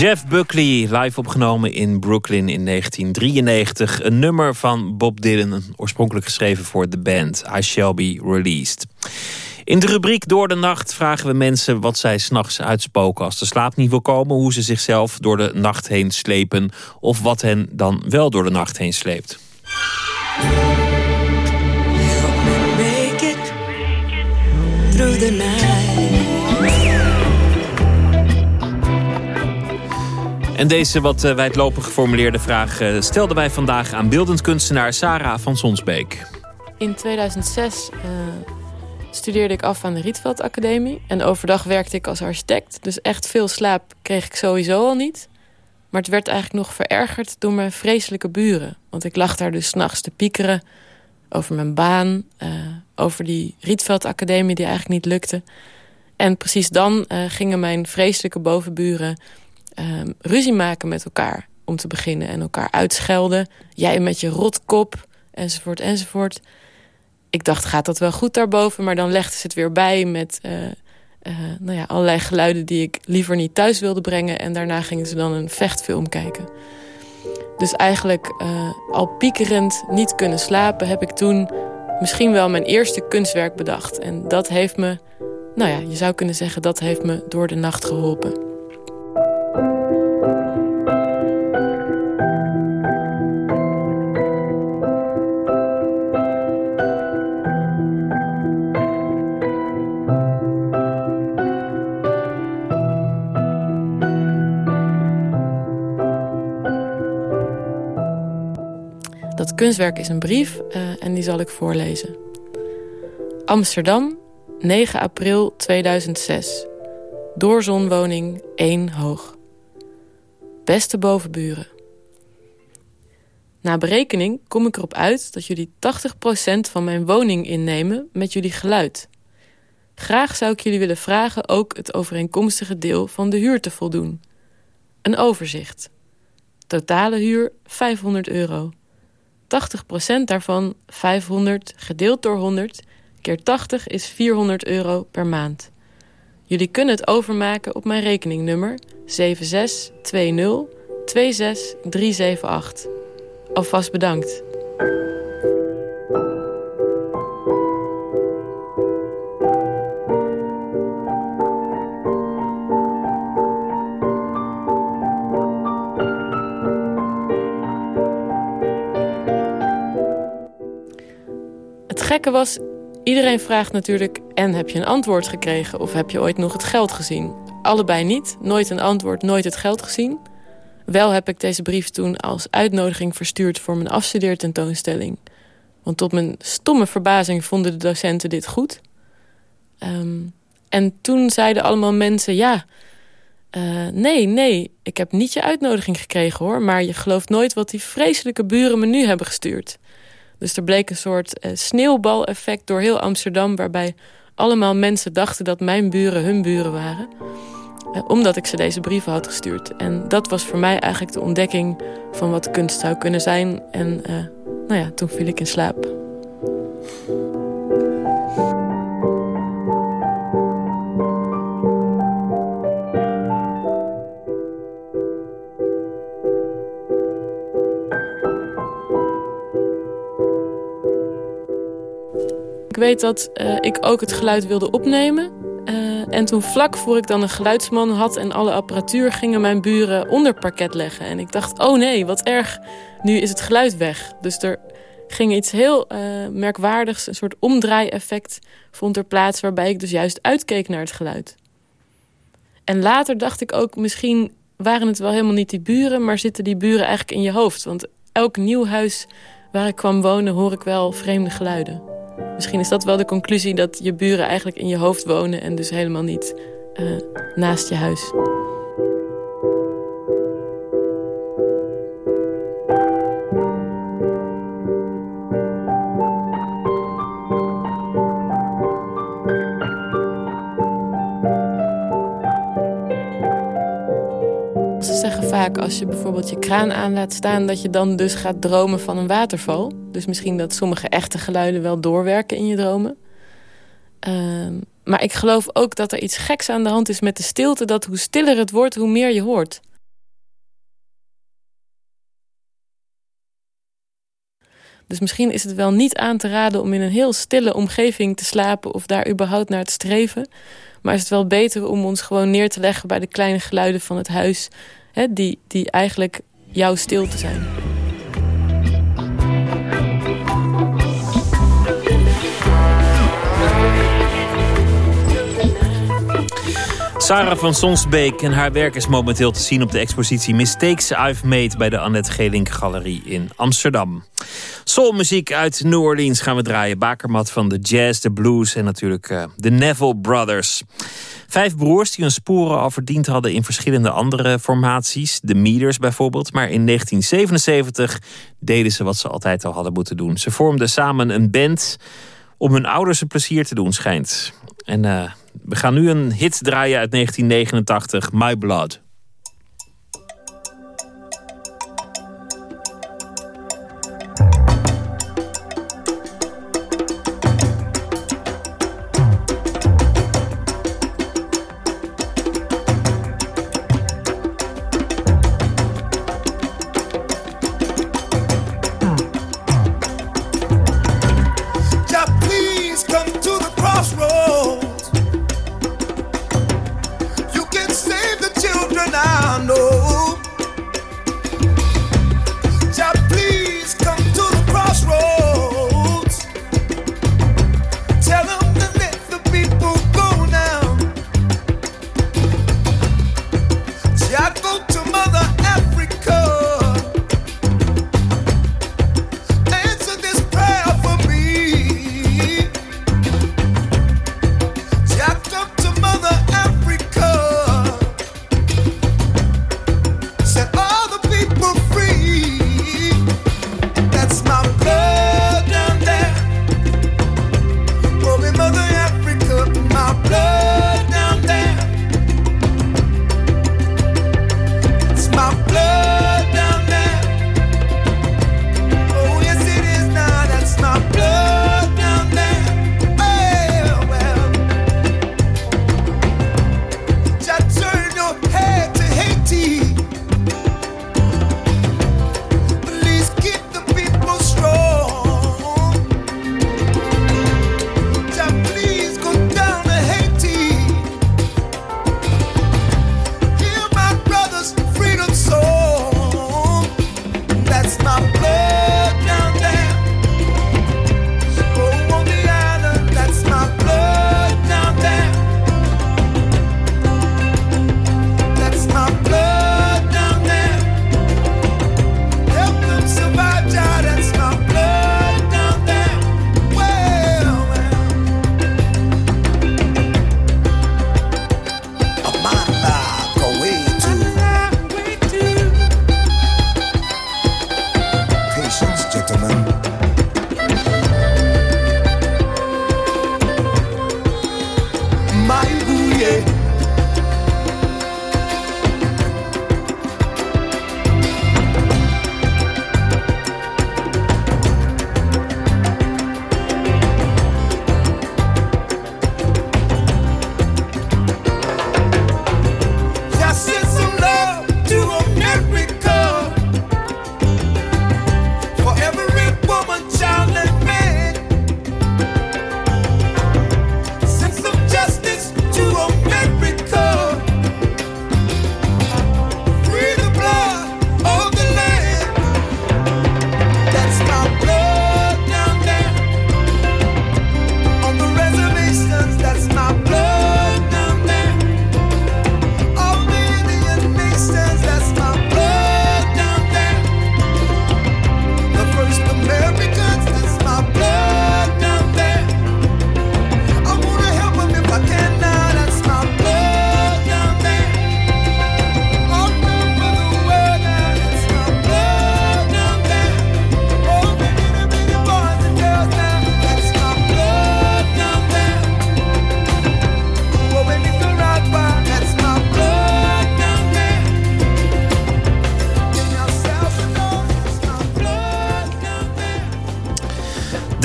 Speaker 4: Jeff Buckley, live opgenomen in Brooklyn in 1993. Een nummer van Bob Dylan, oorspronkelijk geschreven voor de band I Shall Be Released. In de rubriek Door de Nacht vragen we mensen wat zij s'nachts uitspoken als de slaap niet wil komen, hoe ze zichzelf door de nacht heen slepen of wat hen dan wel door de nacht heen sleept. En deze wat eh, wijdlopig geformuleerde vraag eh, stelden wij vandaag aan beeldend kunstenaar Sarah van Sonsbeek.
Speaker 11: In 2006 eh, studeerde ik af aan de Rietveld Academie. En overdag werkte ik als architect. Dus echt veel slaap kreeg ik sowieso al niet. Maar het werd eigenlijk nog verergerd door mijn vreselijke buren. Want ik lag daar dus s'nachts te piekeren over mijn baan. over die Rietveld Academie die eigenlijk niet lukte. En precies dan gingen mijn vreselijke bovenburen ehm, ruzie maken met elkaar. Om te beginnen en elkaar uitschelden. Jij met je rotkop, enzovoort, enzovoort. Ik dacht, gaat dat wel goed daarboven? Maar dan legden ze het weer bij met eh, eh, nou ja, allerlei geluiden... die ik liever niet thuis wilde brengen. En daarna gingen ze dan een vechtfilm kijken. Dus eigenlijk eh, al piekerend niet kunnen slapen... heb ik toen misschien wel mijn eerste kunstwerk bedacht. En dat heeft me, nou ja, je zou kunnen zeggen... dat heeft me door de nacht geholpen. Kunstwerk is een brief eh, en die zal ik voorlezen. Amsterdam, 9 april 2006. Doorzonwoning 1 hoog. Beste bovenburen. Na berekening kom ik erop uit dat jullie 80% van mijn woning innemen met jullie geluid. Graag zou ik jullie willen vragen ook het overeenkomstige deel van de huur te voldoen. Een overzicht. Totale huur 500 euro. 80% daarvan 500 gedeeld door 100 keer 80 is 400 euro per maand. Jullie kunnen het overmaken op mijn rekeningnummer 7620 26378. Alvast bedankt. Gekke was, iedereen vraagt natuurlijk... en heb je een antwoord gekregen of heb je ooit nog het geld gezien? Allebei niet, nooit een antwoord, nooit het geld gezien. Wel heb ik deze brief toen als uitnodiging verstuurd... voor mijn afstudeertentoonstelling. Want tot mijn stomme verbazing vonden de docenten dit goed. Ehm, en toen zeiden allemaal mensen... ja, eh, nee, nee, ik heb niet je uitnodiging gekregen hoor... maar je gelooft nooit wat die vreselijke buren me nu hebben gestuurd... Dus er bleek een soort uh, sneeuwbaleffect door heel Amsterdam... waarbij allemaal mensen dachten dat mijn buren hun buren waren. Uh, omdat ik ze deze brieven had gestuurd. En dat was voor mij eigenlijk de ontdekking van wat kunst zou kunnen zijn. En uh, nou ja, toen viel ik in slaap. Weet dat uh, ik ook het geluid wilde opnemen. Uh, en toen vlak voor ik dan een geluidsman had en alle apparatuur... gingen mijn buren onder parket leggen. En ik dacht, oh nee, wat erg, nu is het geluid weg. Dus er ging iets heel uh, merkwaardigs, een soort omdraai-effect vond er plaats... waarbij ik dus juist uitkeek naar het geluid. En later dacht ik ook, misschien waren het wel helemaal niet die buren... maar zitten die buren eigenlijk in je hoofd. Want elk nieuw huis waar ik kwam wonen hoor ik wel vreemde geluiden. Misschien is dat wel de conclusie dat je buren eigenlijk in je hoofd wonen... en dus helemaal niet uh, naast je huis. Zeggen vaak als je bijvoorbeeld je kraan aan laat staan... dat je dan dus gaat dromen van een waterval. Dus misschien dat sommige echte geluiden wel doorwerken in je dromen. Uh, maar ik geloof ook dat er iets geks aan de hand is met de stilte... dat hoe stiller het wordt, hoe meer je hoort. Dus misschien is het wel niet aan te raden om in een heel stille omgeving te slapen... of daar überhaupt naar te streven. Maar is het wel beter om ons gewoon neer te leggen... bij de kleine geluiden van het huis... Die, die eigenlijk jouw stilte zijn.
Speaker 4: Sarah van Sonsbeek en haar werk is momenteel te zien op de expositie Mistakes I've Made bij de Annette Gelink Galerie in Amsterdam.
Speaker 12: Soulmuziek uit New Orleans gaan we draaien. Bakermat van de jazz, de blues en natuurlijk uh, de Neville Brothers. Vijf broers die hun sporen al verdiend hadden in verschillende andere formaties. De Meters bijvoorbeeld. Maar in 1977 deden ze wat ze altijd al hadden moeten doen. Ze vormden samen een band om hun ouders een plezier te doen, schijnt. En uh, we gaan nu een hit draaien uit 1989, My Blood.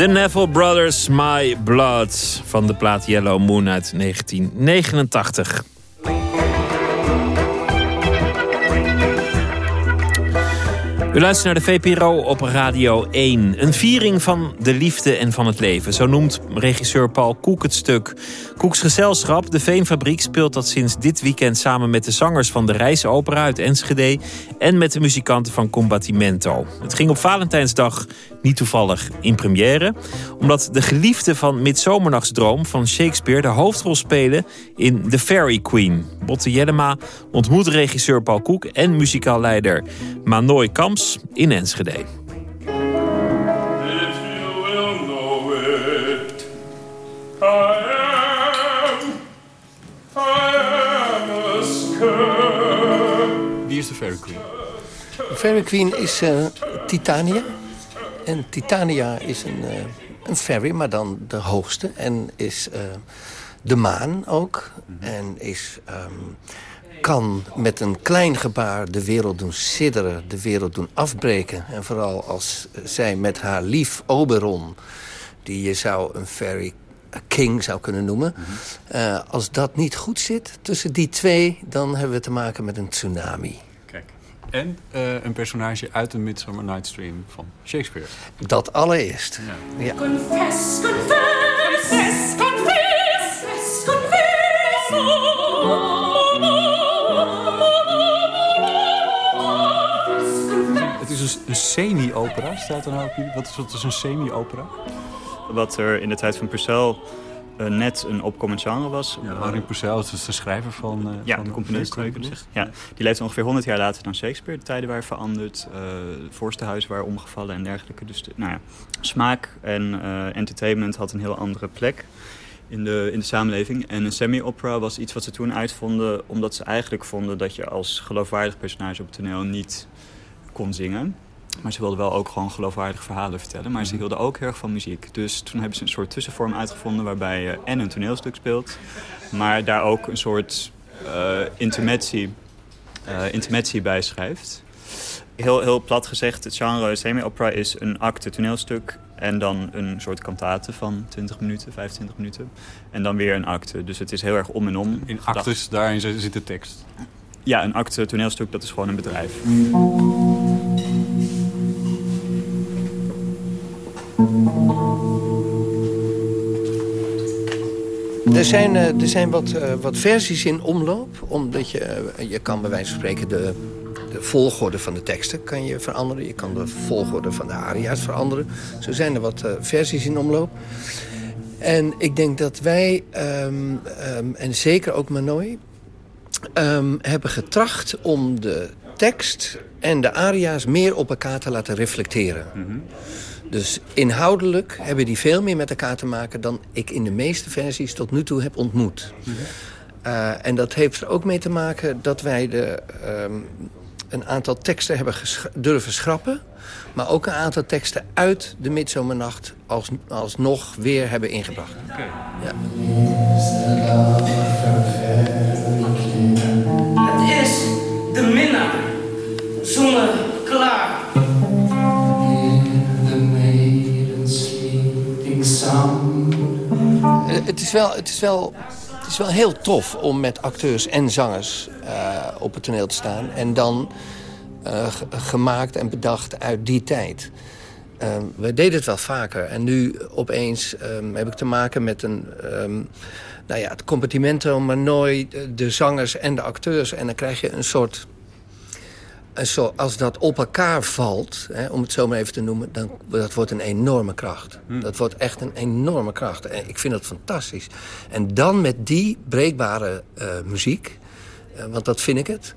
Speaker 12: The Neville Brothers, My Blood van de plaat Yellow Moon uit 1989. U luistert naar de VPRO op Radio 1. Een viering van de liefde en van het leven. Zo noemt regisseur Paul Koek het stuk. Koeks gezelschap, de Veenfabriek, speelt dat sinds dit weekend samen met de zangers van de Reisopera uit Enschede en met de muzikanten van Combattimento. Het ging op Valentijnsdag niet toevallig in première, omdat de geliefde van Midsomernachtsdroom van Shakespeare de hoofdrol spelen in The Fairy Queen. Botte Jellema ontmoet regisseur Paul Koek en muzikaal leider Manoy Kams in Enschede.
Speaker 13: Wie is de Fairy Queen?
Speaker 12: De Fairy Queen is uh, Titania. En Titania is een, eh, een fairy, maar dan de hoogste. En is eh, de maan ook. En is, ehm, kan met een klein gebaar de wereld doen sidderen, de wereld doen afbreken. En vooral als zij met haar lief Oberon, die je zou een fairy king zou kunnen noemen. eh, als dat niet goed zit tussen die twee, dan hebben we te maken met een tsunami.
Speaker 13: En eh, een personage uit een Midsummer Night's Dream van Shakespeare.
Speaker 12: Dat allereerst. Ja.
Speaker 6: Confess, confess, confess, confess, confess.
Speaker 13: Het is een, een semi-opera, staat er nou op jullie? Wat is, wat is een semi-opera?
Speaker 14: Wat er in de tijd van Purcell net een opkomend genre was.
Speaker 13: Ja, Henri Purcell is dus de schrijver van... eh,
Speaker 14: Ja,
Speaker 13: van
Speaker 14: de componist. Ja, die leefde ongeveer 100 jaar later dan Shakespeare. De tijden waren veranderd, uh, vorstenhuizen waren omgevallen en dergelijke. Dus de, nou ja, smaak en uh, entertainment had een heel andere plek in de, in de samenleving. En een semi-opera was iets wat ze toen uitvonden... omdat ze eigenlijk vonden dat je als geloofwaardig personage op het toneel niet kon zingen. Maar ze wilden wel ook gewoon geloofwaardige verhalen vertellen. Maar ze hielden ook heel erg van muziek. Dus toen hebben ze een soort tussenvorm uitgevonden... waarbij je en een toneelstuk speelt... maar daar ook een soort uh, intermezzi, uh, intermezzi bij schrijft. Heel, heel plat gezegd, het genre semi-opera is een acte toneelstuk... en dan een soort kantate van 20 minuten, 25 minuten. En dan weer een acte. Dus het is heel erg om en om.
Speaker 13: In actes, daarin zit de tekst?
Speaker 14: Ja, een acte toneelstuk, dat is gewoon een bedrijf.
Speaker 12: Er zijn, uh, er zijn wat, uh, wat versies in omloop. Omdat je, uh, je kan bij wijze van spreken de, de volgorde van de teksten kan je veranderen. Je kan de volgorde van de aria's veranderen. Zo zijn er wat versies in omloop. En ik denk dat wij, um, um, en zeker ook Manoy... Um, hebben getracht om de tekst en de aria's meer op elkaar te laten reflecteren. Mm. Dus inhoudelijk hebben die veel meer met elkaar te maken... dan ik in de meeste versies tot nu toe heb ontmoet. Mm -hmm. uh, en dat heeft er ook mee te maken dat wij de, um, een aantal teksten hebben durven schrappen... maar ook een aantal teksten uit de Midzomernacht als, alsnog weer hebben ingebracht.
Speaker 13: Okay.
Speaker 12: Ja.
Speaker 6: Het is de minnaar zonder
Speaker 12: Het is, wel, het, is wel, het is wel heel tof om met acteurs en zangers uh, op het toneel te staan. En dan uh, gemaakt en bedacht uit die tijd. Uh, we deden het wel vaker. En nu opeens um, heb ik te maken met een... Um, nou ja, het compartimento, maar nooit de, de zangers en de acteurs. En dan krijg je een soort als dat op elkaar valt, hè, om het zo maar even te noemen... dan dat wordt een enorme kracht. Hmm. Dat wordt echt een enorme kracht. En ik vind dat fantastisch. En dan met die breekbare uh, muziek, uh, want dat vind ik het...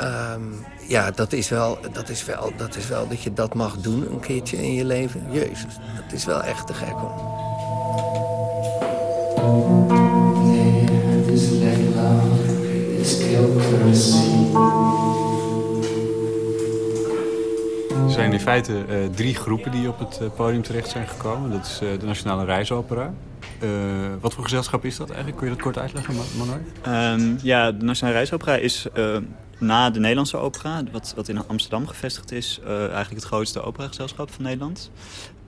Speaker 12: Um, ja, dat is, wel, dat, is wel, dat is wel dat je dat mag doen een keertje in je leven. Jezus, dat is wel echt te gek hoor.
Speaker 13: Er zijn in feite uh, drie groepen die op het uh, podium terecht zijn gekomen. Dat is uh, de Nationale Reisopera. wat voor gezelschap is dat eigenlijk? Kun je dat kort uitleggen, Manor?
Speaker 14: Um, ja, de Nationale Reisopera is na de Nederlandse opera... wat, wat in Amsterdam gevestigd is... eigenlijk het grootste operagezelschap van Nederland.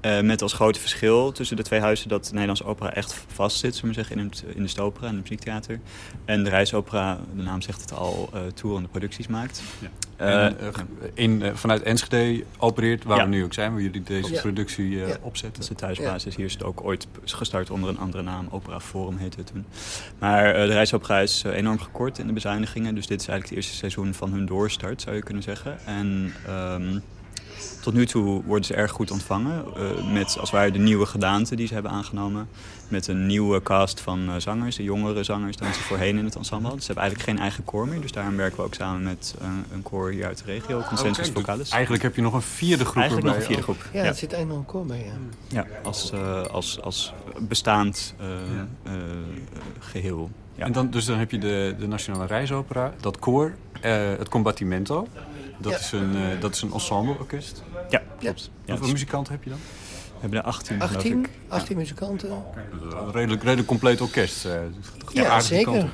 Speaker 14: Uh, met als grote verschil tussen de twee huizen dat de Nederlandse opera echt vast zit, zullen we zeggen, in, het, in de Stopera en het muziektheater. En de reisopera, de naam zegt het al, uh, toerende producties maakt.
Speaker 13: Ja. En, uh, in, vanuit Enschede opereert, waar
Speaker 14: ja.
Speaker 13: we nu ook zijn, waar jullie deze
Speaker 14: ja.
Speaker 13: productie ja. opzetten.
Speaker 14: Dat is de thuisbasis. Hier is het ook ooit gestart onder een andere naam. Opera Forum heette het toen. Maar de reisopera is enorm gekort in de bezuinigingen. Dus dit is eigenlijk het eerste seizoen van hun doorstart, zou je kunnen zeggen. En... Um, tot nu toe worden ze erg goed ontvangen. Uh, met als het ware de nieuwe gedaante die ze hebben aangenomen. Met een nieuwe cast van uh, zangers, de jongere zangers dan ze voorheen in het ensemble hadden. Ze hebben eigenlijk geen eigen koor meer. Dus daarom werken we ook samen met uh, een koor hier uit de regio, Consensus
Speaker 13: okay,
Speaker 14: Vocalis.
Speaker 13: Dus eigenlijk heb je nog een vierde groep
Speaker 14: Eigenlijk nog een vierde groep.
Speaker 12: Ja, ja. er zit eigenlijk nog een koor bij, ja.
Speaker 14: Ja, als, als, als bestaand ja. geheel.
Speaker 13: Ja. En dan, dus dan heb je de, de Nationale Reisopera, dat koor. eh, het Combattimento. Dat,
Speaker 12: Ja.
Speaker 13: is een, eh, dat is een ensembleorkest.
Speaker 14: Ja,
Speaker 13: klopt.
Speaker 14: Ja,
Speaker 13: Hoeveel muzikanten heb je dan?
Speaker 14: We hebben er 18, geloof
Speaker 12: 18,
Speaker 14: ik.
Speaker 12: 18 muzikanten.
Speaker 13: Een redelijk, redelijk compleet orkest. eh,
Speaker 12: Ja, zeker.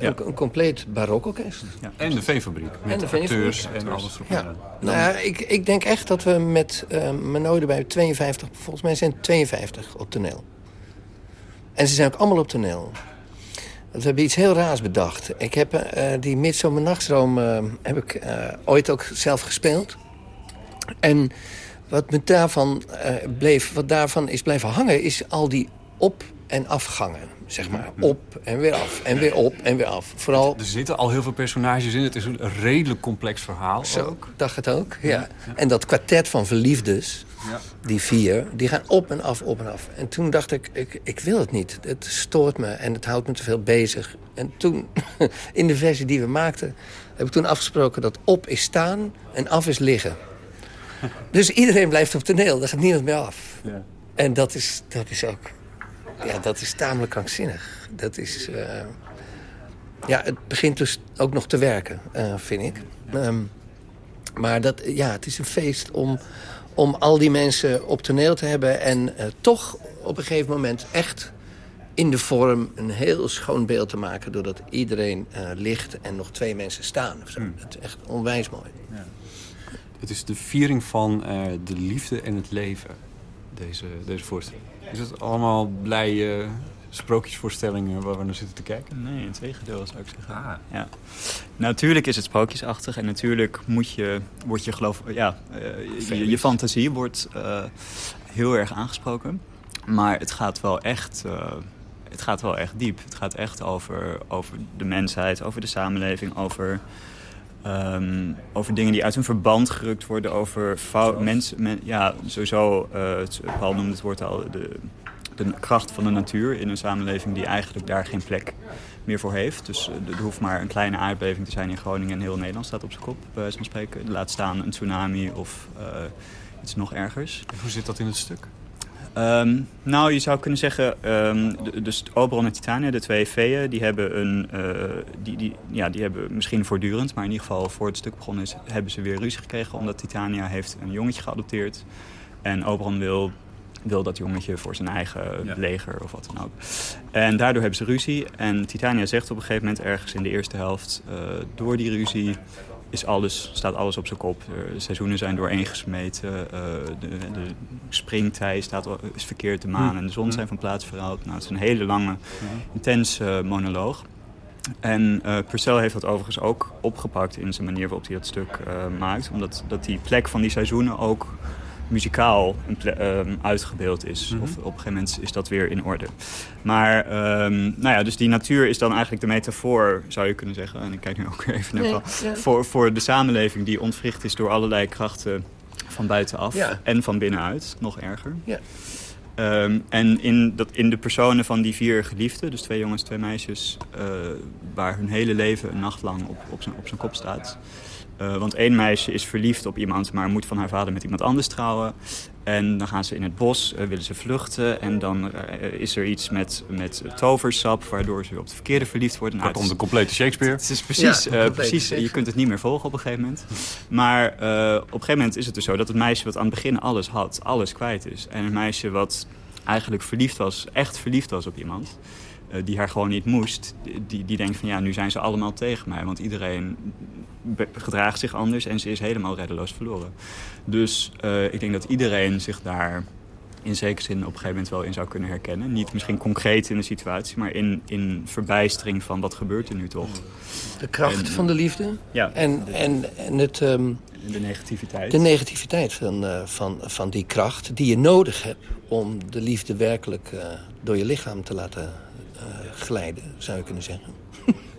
Speaker 13: Ja.
Speaker 12: Een- compleet barokorkest.
Speaker 13: Ja. En de veefabriek. Met
Speaker 12: En de veefabriek.
Speaker 13: acteurs en alles erop
Speaker 12: Ja. Nou ja, ik, ik denk echt dat we met uh, Menode bij 52... Volgens mij zijn het 52 op toneel. En ze zijn ook allemaal op toneel. We hebben iets heel raars bedacht. Ik heb eh, die Midsomernachtsdroom eh, heb ik eh, ooit ook zelf gespeeld. En wat me daarvan bleef, wat daarvan is blijven hangen, is al die op- en afgangen. Zeg maar op en weer af en weer op en weer af. Vooral
Speaker 13: Er zitten al heel veel personages in. Het is een redelijk complex verhaal
Speaker 12: Zo,
Speaker 13: ook.
Speaker 12: dacht het ook, ja. En dat kwartet van verliefdes,
Speaker 13: Ja.
Speaker 12: die vier, die gaan op en af, op en af. En toen dacht ik, ik, ik wil het niet. Het stoort me en het houdt me te veel bezig. En toen, in de versie die we maakten, heb ik toen afgesproken dat op is staan en af is liggen. Dus iedereen blijft op toneel, daar gaat niemand meer af.
Speaker 13: Ja.
Speaker 12: En dat is, dat is ook, ja, dat is tamelijk krankzinnig. Dat is, eh, ja, het begint dus ook nog te werken, eh, vind ik. Ehm, maar dat, ja, het is een feest om, om al die mensen op toneel te hebben... en eh, toch op een gegeven moment echt in de vorm een heel schoon beeld te maken... doordat iedereen eh, ligt en nog twee mensen staan. Of zo. Dat is echt onwijs mooi.
Speaker 13: Het is de viering van eh, de liefde en het leven, deze, deze voorstelling. Is het allemaal blije sprookjesvoorstellingen waar we naar zitten te kijken?
Speaker 14: Nee, in tegendeel zou ik zeggen.
Speaker 13: Ah.
Speaker 14: Ja. Natuurlijk is het sprookjesachtig en natuurlijk moet je, wordt je geloof, ja, eh, je, je fantasie wordt eh, heel erg aangesproken. Maar het gaat wel echt, eh, het gaat wel echt diep. Het gaat echt over, over de mensheid, over de samenleving, over, ehm, over dingen die uit hun verband gerukt worden, over fout, mensen, men, ja, sowieso, Paul noemde het woord al, de, de kracht van de natuur in een samenleving die eigenlijk daar geen plek meer voor heeft. Dus eh, er hoeft maar een kleine aardbeving te zijn in Groningen en heel Nederland staat op zijn kop, bij wijze van spreken. Laat staan een tsunami of eh, iets nog ergers.
Speaker 13: En hoe zit dat in het stuk?
Speaker 14: Ehm, nou, je zou kunnen zeggen, ehm, de- dus Oberon en Titania, de twee veeën, die hebben, een, eh, die, die, ja, die hebben misschien voortdurend, maar in ieder geval voor het stuk begonnen is, hebben ze weer ruzie gekregen, omdat Titania heeft een jongetje geadopteerd. En Oberon wil, wil dat jongetje voor zijn eigen
Speaker 13: Ja.
Speaker 14: leger of wat dan ook. En daardoor hebben ze ruzie. En Titania zegt op een gegeven moment ergens in de eerste helft, eh, door die ruzie is alles, staat alles op zijn kop. De seizoenen zijn dooreengesmeten. eh de, de springtij staat, is verkeerd. De maan en de zon zijn van plaats verhaald. Nou, het is een hele lange, intense eh, monoloog. En eh Purcell heeft dat overigens ook opgepakt in zijn manier waarop hij dat stuk maakt. Omdat dat die plek van die seizoenen ook muzikaal ehm, uitgebeeld is.
Speaker 13: Mhm.
Speaker 14: Of op een gegeven moment is dat weer in orde. Maar ehm, nou ja, dus die natuur is dan eigenlijk de metafoor, zou je kunnen zeggen. En ik kijk nu ook weer even naar
Speaker 12: Nee,
Speaker 14: Paul.
Speaker 12: ja.
Speaker 14: voor, voor de samenleving die ontwricht is door allerlei krachten van buitenaf
Speaker 12: Ja.
Speaker 14: en van binnenuit. Nog erger.
Speaker 12: Ja.
Speaker 14: Ehm, en in, dat, in de personen van die vier geliefden, dus twee jongens, twee meisjes, eh, waar hun hele leven een nacht lang op, op, zijn, op zijn kop staat. Eh, want één meisje is verliefd op iemand, maar moet van haar vader met iemand anders trouwen. En dan gaan ze in het bos, eh, willen ze vluchten. En dan eh, is er iets met, met toversap, waardoor ze op de verkeerde verliefd worden. Nou,
Speaker 13: Kortom, de complete Shakespeare.
Speaker 14: het is precies,
Speaker 12: Ja,
Speaker 14: eh, precies je kunt het niet meer volgen op een gegeven moment. Maar eh, op een gegeven moment is het dus zo dat het meisje wat aan het begin alles had, alles kwijt is. En het meisje wat eigenlijk verliefd was, echt verliefd was op iemand, die haar gewoon niet moest, die, die denkt van ja, nu zijn ze allemaal tegen mij. Want iedereen gedraagt zich anders en ze is helemaal reddeloos verloren. Dus eh, ik denk dat iedereen zich daar in zekere zin op een gegeven moment wel in zou kunnen herkennen. Niet misschien concreet in de situatie, maar in, in verbijstering van wat gebeurt er nu toch.
Speaker 12: De kracht
Speaker 14: En-
Speaker 12: van de liefde
Speaker 14: Ja.
Speaker 12: en, en, en het, ehm,
Speaker 14: De negativiteit.
Speaker 12: de negativiteit van, eh, van, van die kracht die je nodig hebt... om de liefde werkelijk eh, door je lichaam te laten eh, glijden, zou je kunnen zeggen.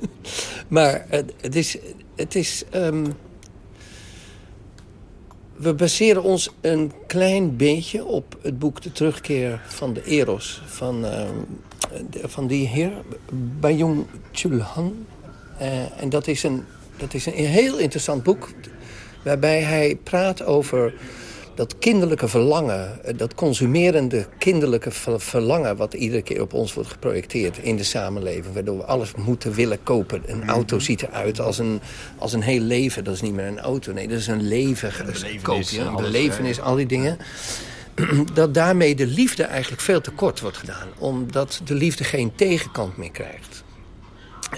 Speaker 12: maar het, het is... Het is ehm, we baseren ons een klein beetje op het boek De Terugkeer van de Eros... van, ehm, van die heer, Bayong Chul Han. Eh, en dat is, een, dat is een heel interessant boek... waarbij hij praat over dat kinderlijke verlangen, dat consumerende kinderlijke ver- verlangen... wat iedere keer op ons wordt geprojecteerd in de samenleving... waardoor we alles moeten willen kopen. Een auto ziet eruit als een, als een heel leven. Dat is niet meer een auto, nee, dat is een leven.
Speaker 13: belevenis,
Speaker 12: koop je, een belevenis, al die dingen. Dat daarmee de liefde eigenlijk veel te kort wordt gedaan. Omdat de liefde geen tegenkant meer krijgt.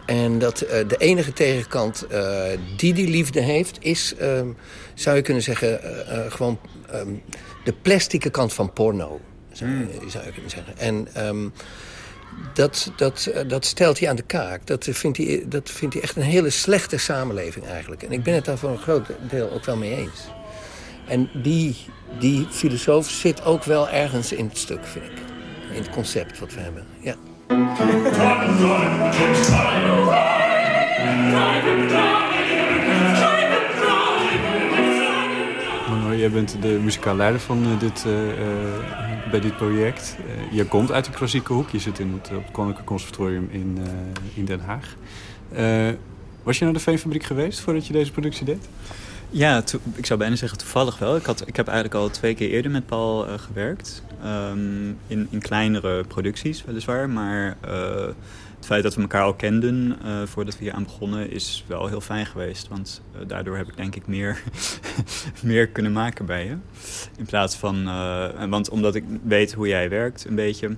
Speaker 12: En dat eh, de enige tegenkant eh, die die liefde heeft... is, ehm, zou je kunnen zeggen, eh, gewoon ehm, de plastieke kant van porno. Zou, je- zou je kunnen zeggen. En ehm, dat, dat, eh, dat stelt hij aan de kaak. Dat vindt, hij, dat vindt hij echt een hele slechte samenleving eigenlijk. En ik ben het daar voor een groot deel ook wel mee eens. En die, die filosoof zit ook wel ergens in het stuk, vind ik. In het concept wat we hebben, ja.
Speaker 13: Jij bent de muzikaal leider van eh, dit, eh, eh, bij dit project. Je komt uit de klassieke hoek. Je zit in het, op het Koninklijk Conservatorium in, in Den Haag. Was je naar de Veenfabriek geweest voordat je deze productie deed?
Speaker 14: Ja, ik zou bijna zeggen toevallig wel. Ik, had, ik heb eigenlijk al twee keer eerder met Paul gewerkt. Ehm, in, in kleinere producties weliswaar. Maar feit dat we elkaar al kenden eh, voordat we hier aan begonnen... is wel heel fijn geweest. Want eh, daardoor heb ik denk ik meer, meer kunnen maken bij je. In plaats van... eh, want omdat ik weet hoe jij werkt een beetje...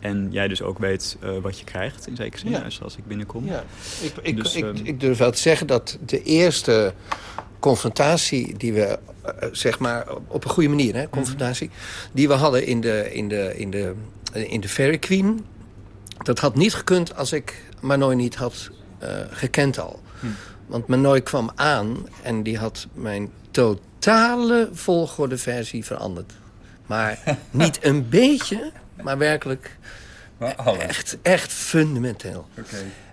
Speaker 14: En jij dus ook weet wat je krijgt, in zekere zin,
Speaker 12: Ja.
Speaker 14: als ik binnenkom.
Speaker 12: Ja. Ik, ik,
Speaker 14: Dus,
Speaker 12: ik,
Speaker 14: ehm,
Speaker 12: ik durf wel te zeggen dat de eerste confrontatie die we, zeg maar, op een goede manier, hè, confrontatie, die we hadden in de, in de, in de, in de Fairy Queen, dat had niet gekund als ik Manoy niet had eh, gekend al. Want Manoy kwam aan en die had mijn totale volgorde versie veranderd. Maar niet een beetje, maar werkelijk echt, echt fundamenteel.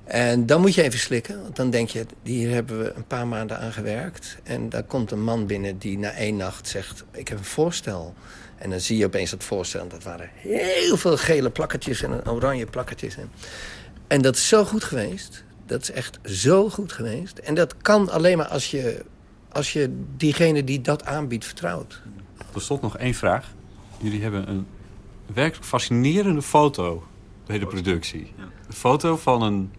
Speaker 12: En dan moet je even slikken, want dan denk je... hier hebben we een paar maanden aan gewerkt. En daar komt een man binnen die na één nacht zegt... ik heb een voorstel. En dan zie je opeens dat voorstel. En dat waren heel veel gele plakketjes en oranje plakketjes. En, en dat is zo goed geweest. Dat is echt zo goed geweest. En dat kan alleen maar als je, als je diegene die dat aanbiedt vertrouwt.
Speaker 13: Er stond nog één vraag. Jullie hebben een werkelijk fascinerende foto bij de productie. Een foto van een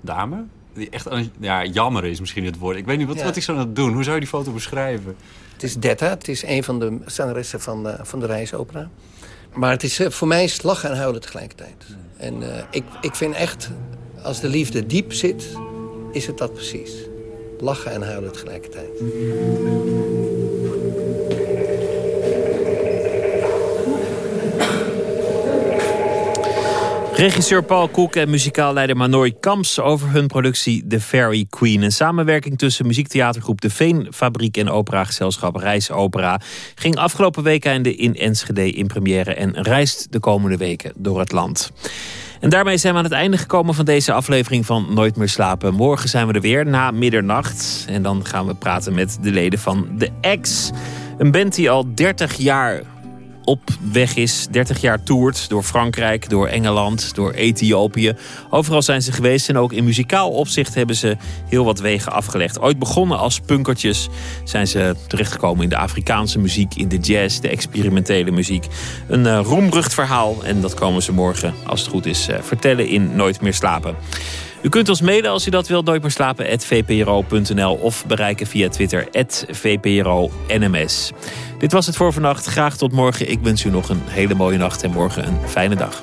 Speaker 13: dame die echt aan, ja, jammer is misschien het woord. Ik weet niet, wat,
Speaker 12: Ja.
Speaker 13: wat is ze aan het doen? Hoe zou je die foto beschrijven?
Speaker 12: Het is Detta, het is een van de zangeressen van de, van de Reisopera. Maar het is, eh, voor mij lachen en huilen tegelijkertijd. En eh, ik, ik vind echt, als de liefde diep zit, is het dat precies. Lachen en huilen tegelijkertijd.
Speaker 4: Regisseur Paul Koek en muzikaal leider Manoy Kamps over hun productie The Fairy Queen. Een samenwerking tussen muziektheatergroep De Veenfabriek en operagezelschap Reisopera ging afgelopen weekend in Enschede in première en reist de komende weken door het land. En daarmee zijn we aan het einde gekomen van deze aflevering van Nooit meer slapen. Morgen zijn we er weer na middernacht. En dan gaan we praten met de leden van The X. Een band die al 30 jaar op weg is. 30 jaar toert door Frankrijk, door Engeland, door Ethiopië. Overal zijn ze geweest en ook in muzikaal opzicht hebben ze heel wat wegen afgelegd. Ooit begonnen als punkertjes zijn ze terechtgekomen in de Afrikaanse muziek, in de jazz, de experimentele muziek. Een uh, roemrucht verhaal en dat komen ze morgen, als het goed is, uh, vertellen in Nooit meer slapen. U kunt ons mailen als u dat wilt, nooit meer slapen, vpro.nl of bereiken via Twitter, vpro-nms. Dit was het voor vannacht. Graag tot morgen. Ik wens u nog een hele mooie nacht en morgen een fijne dag.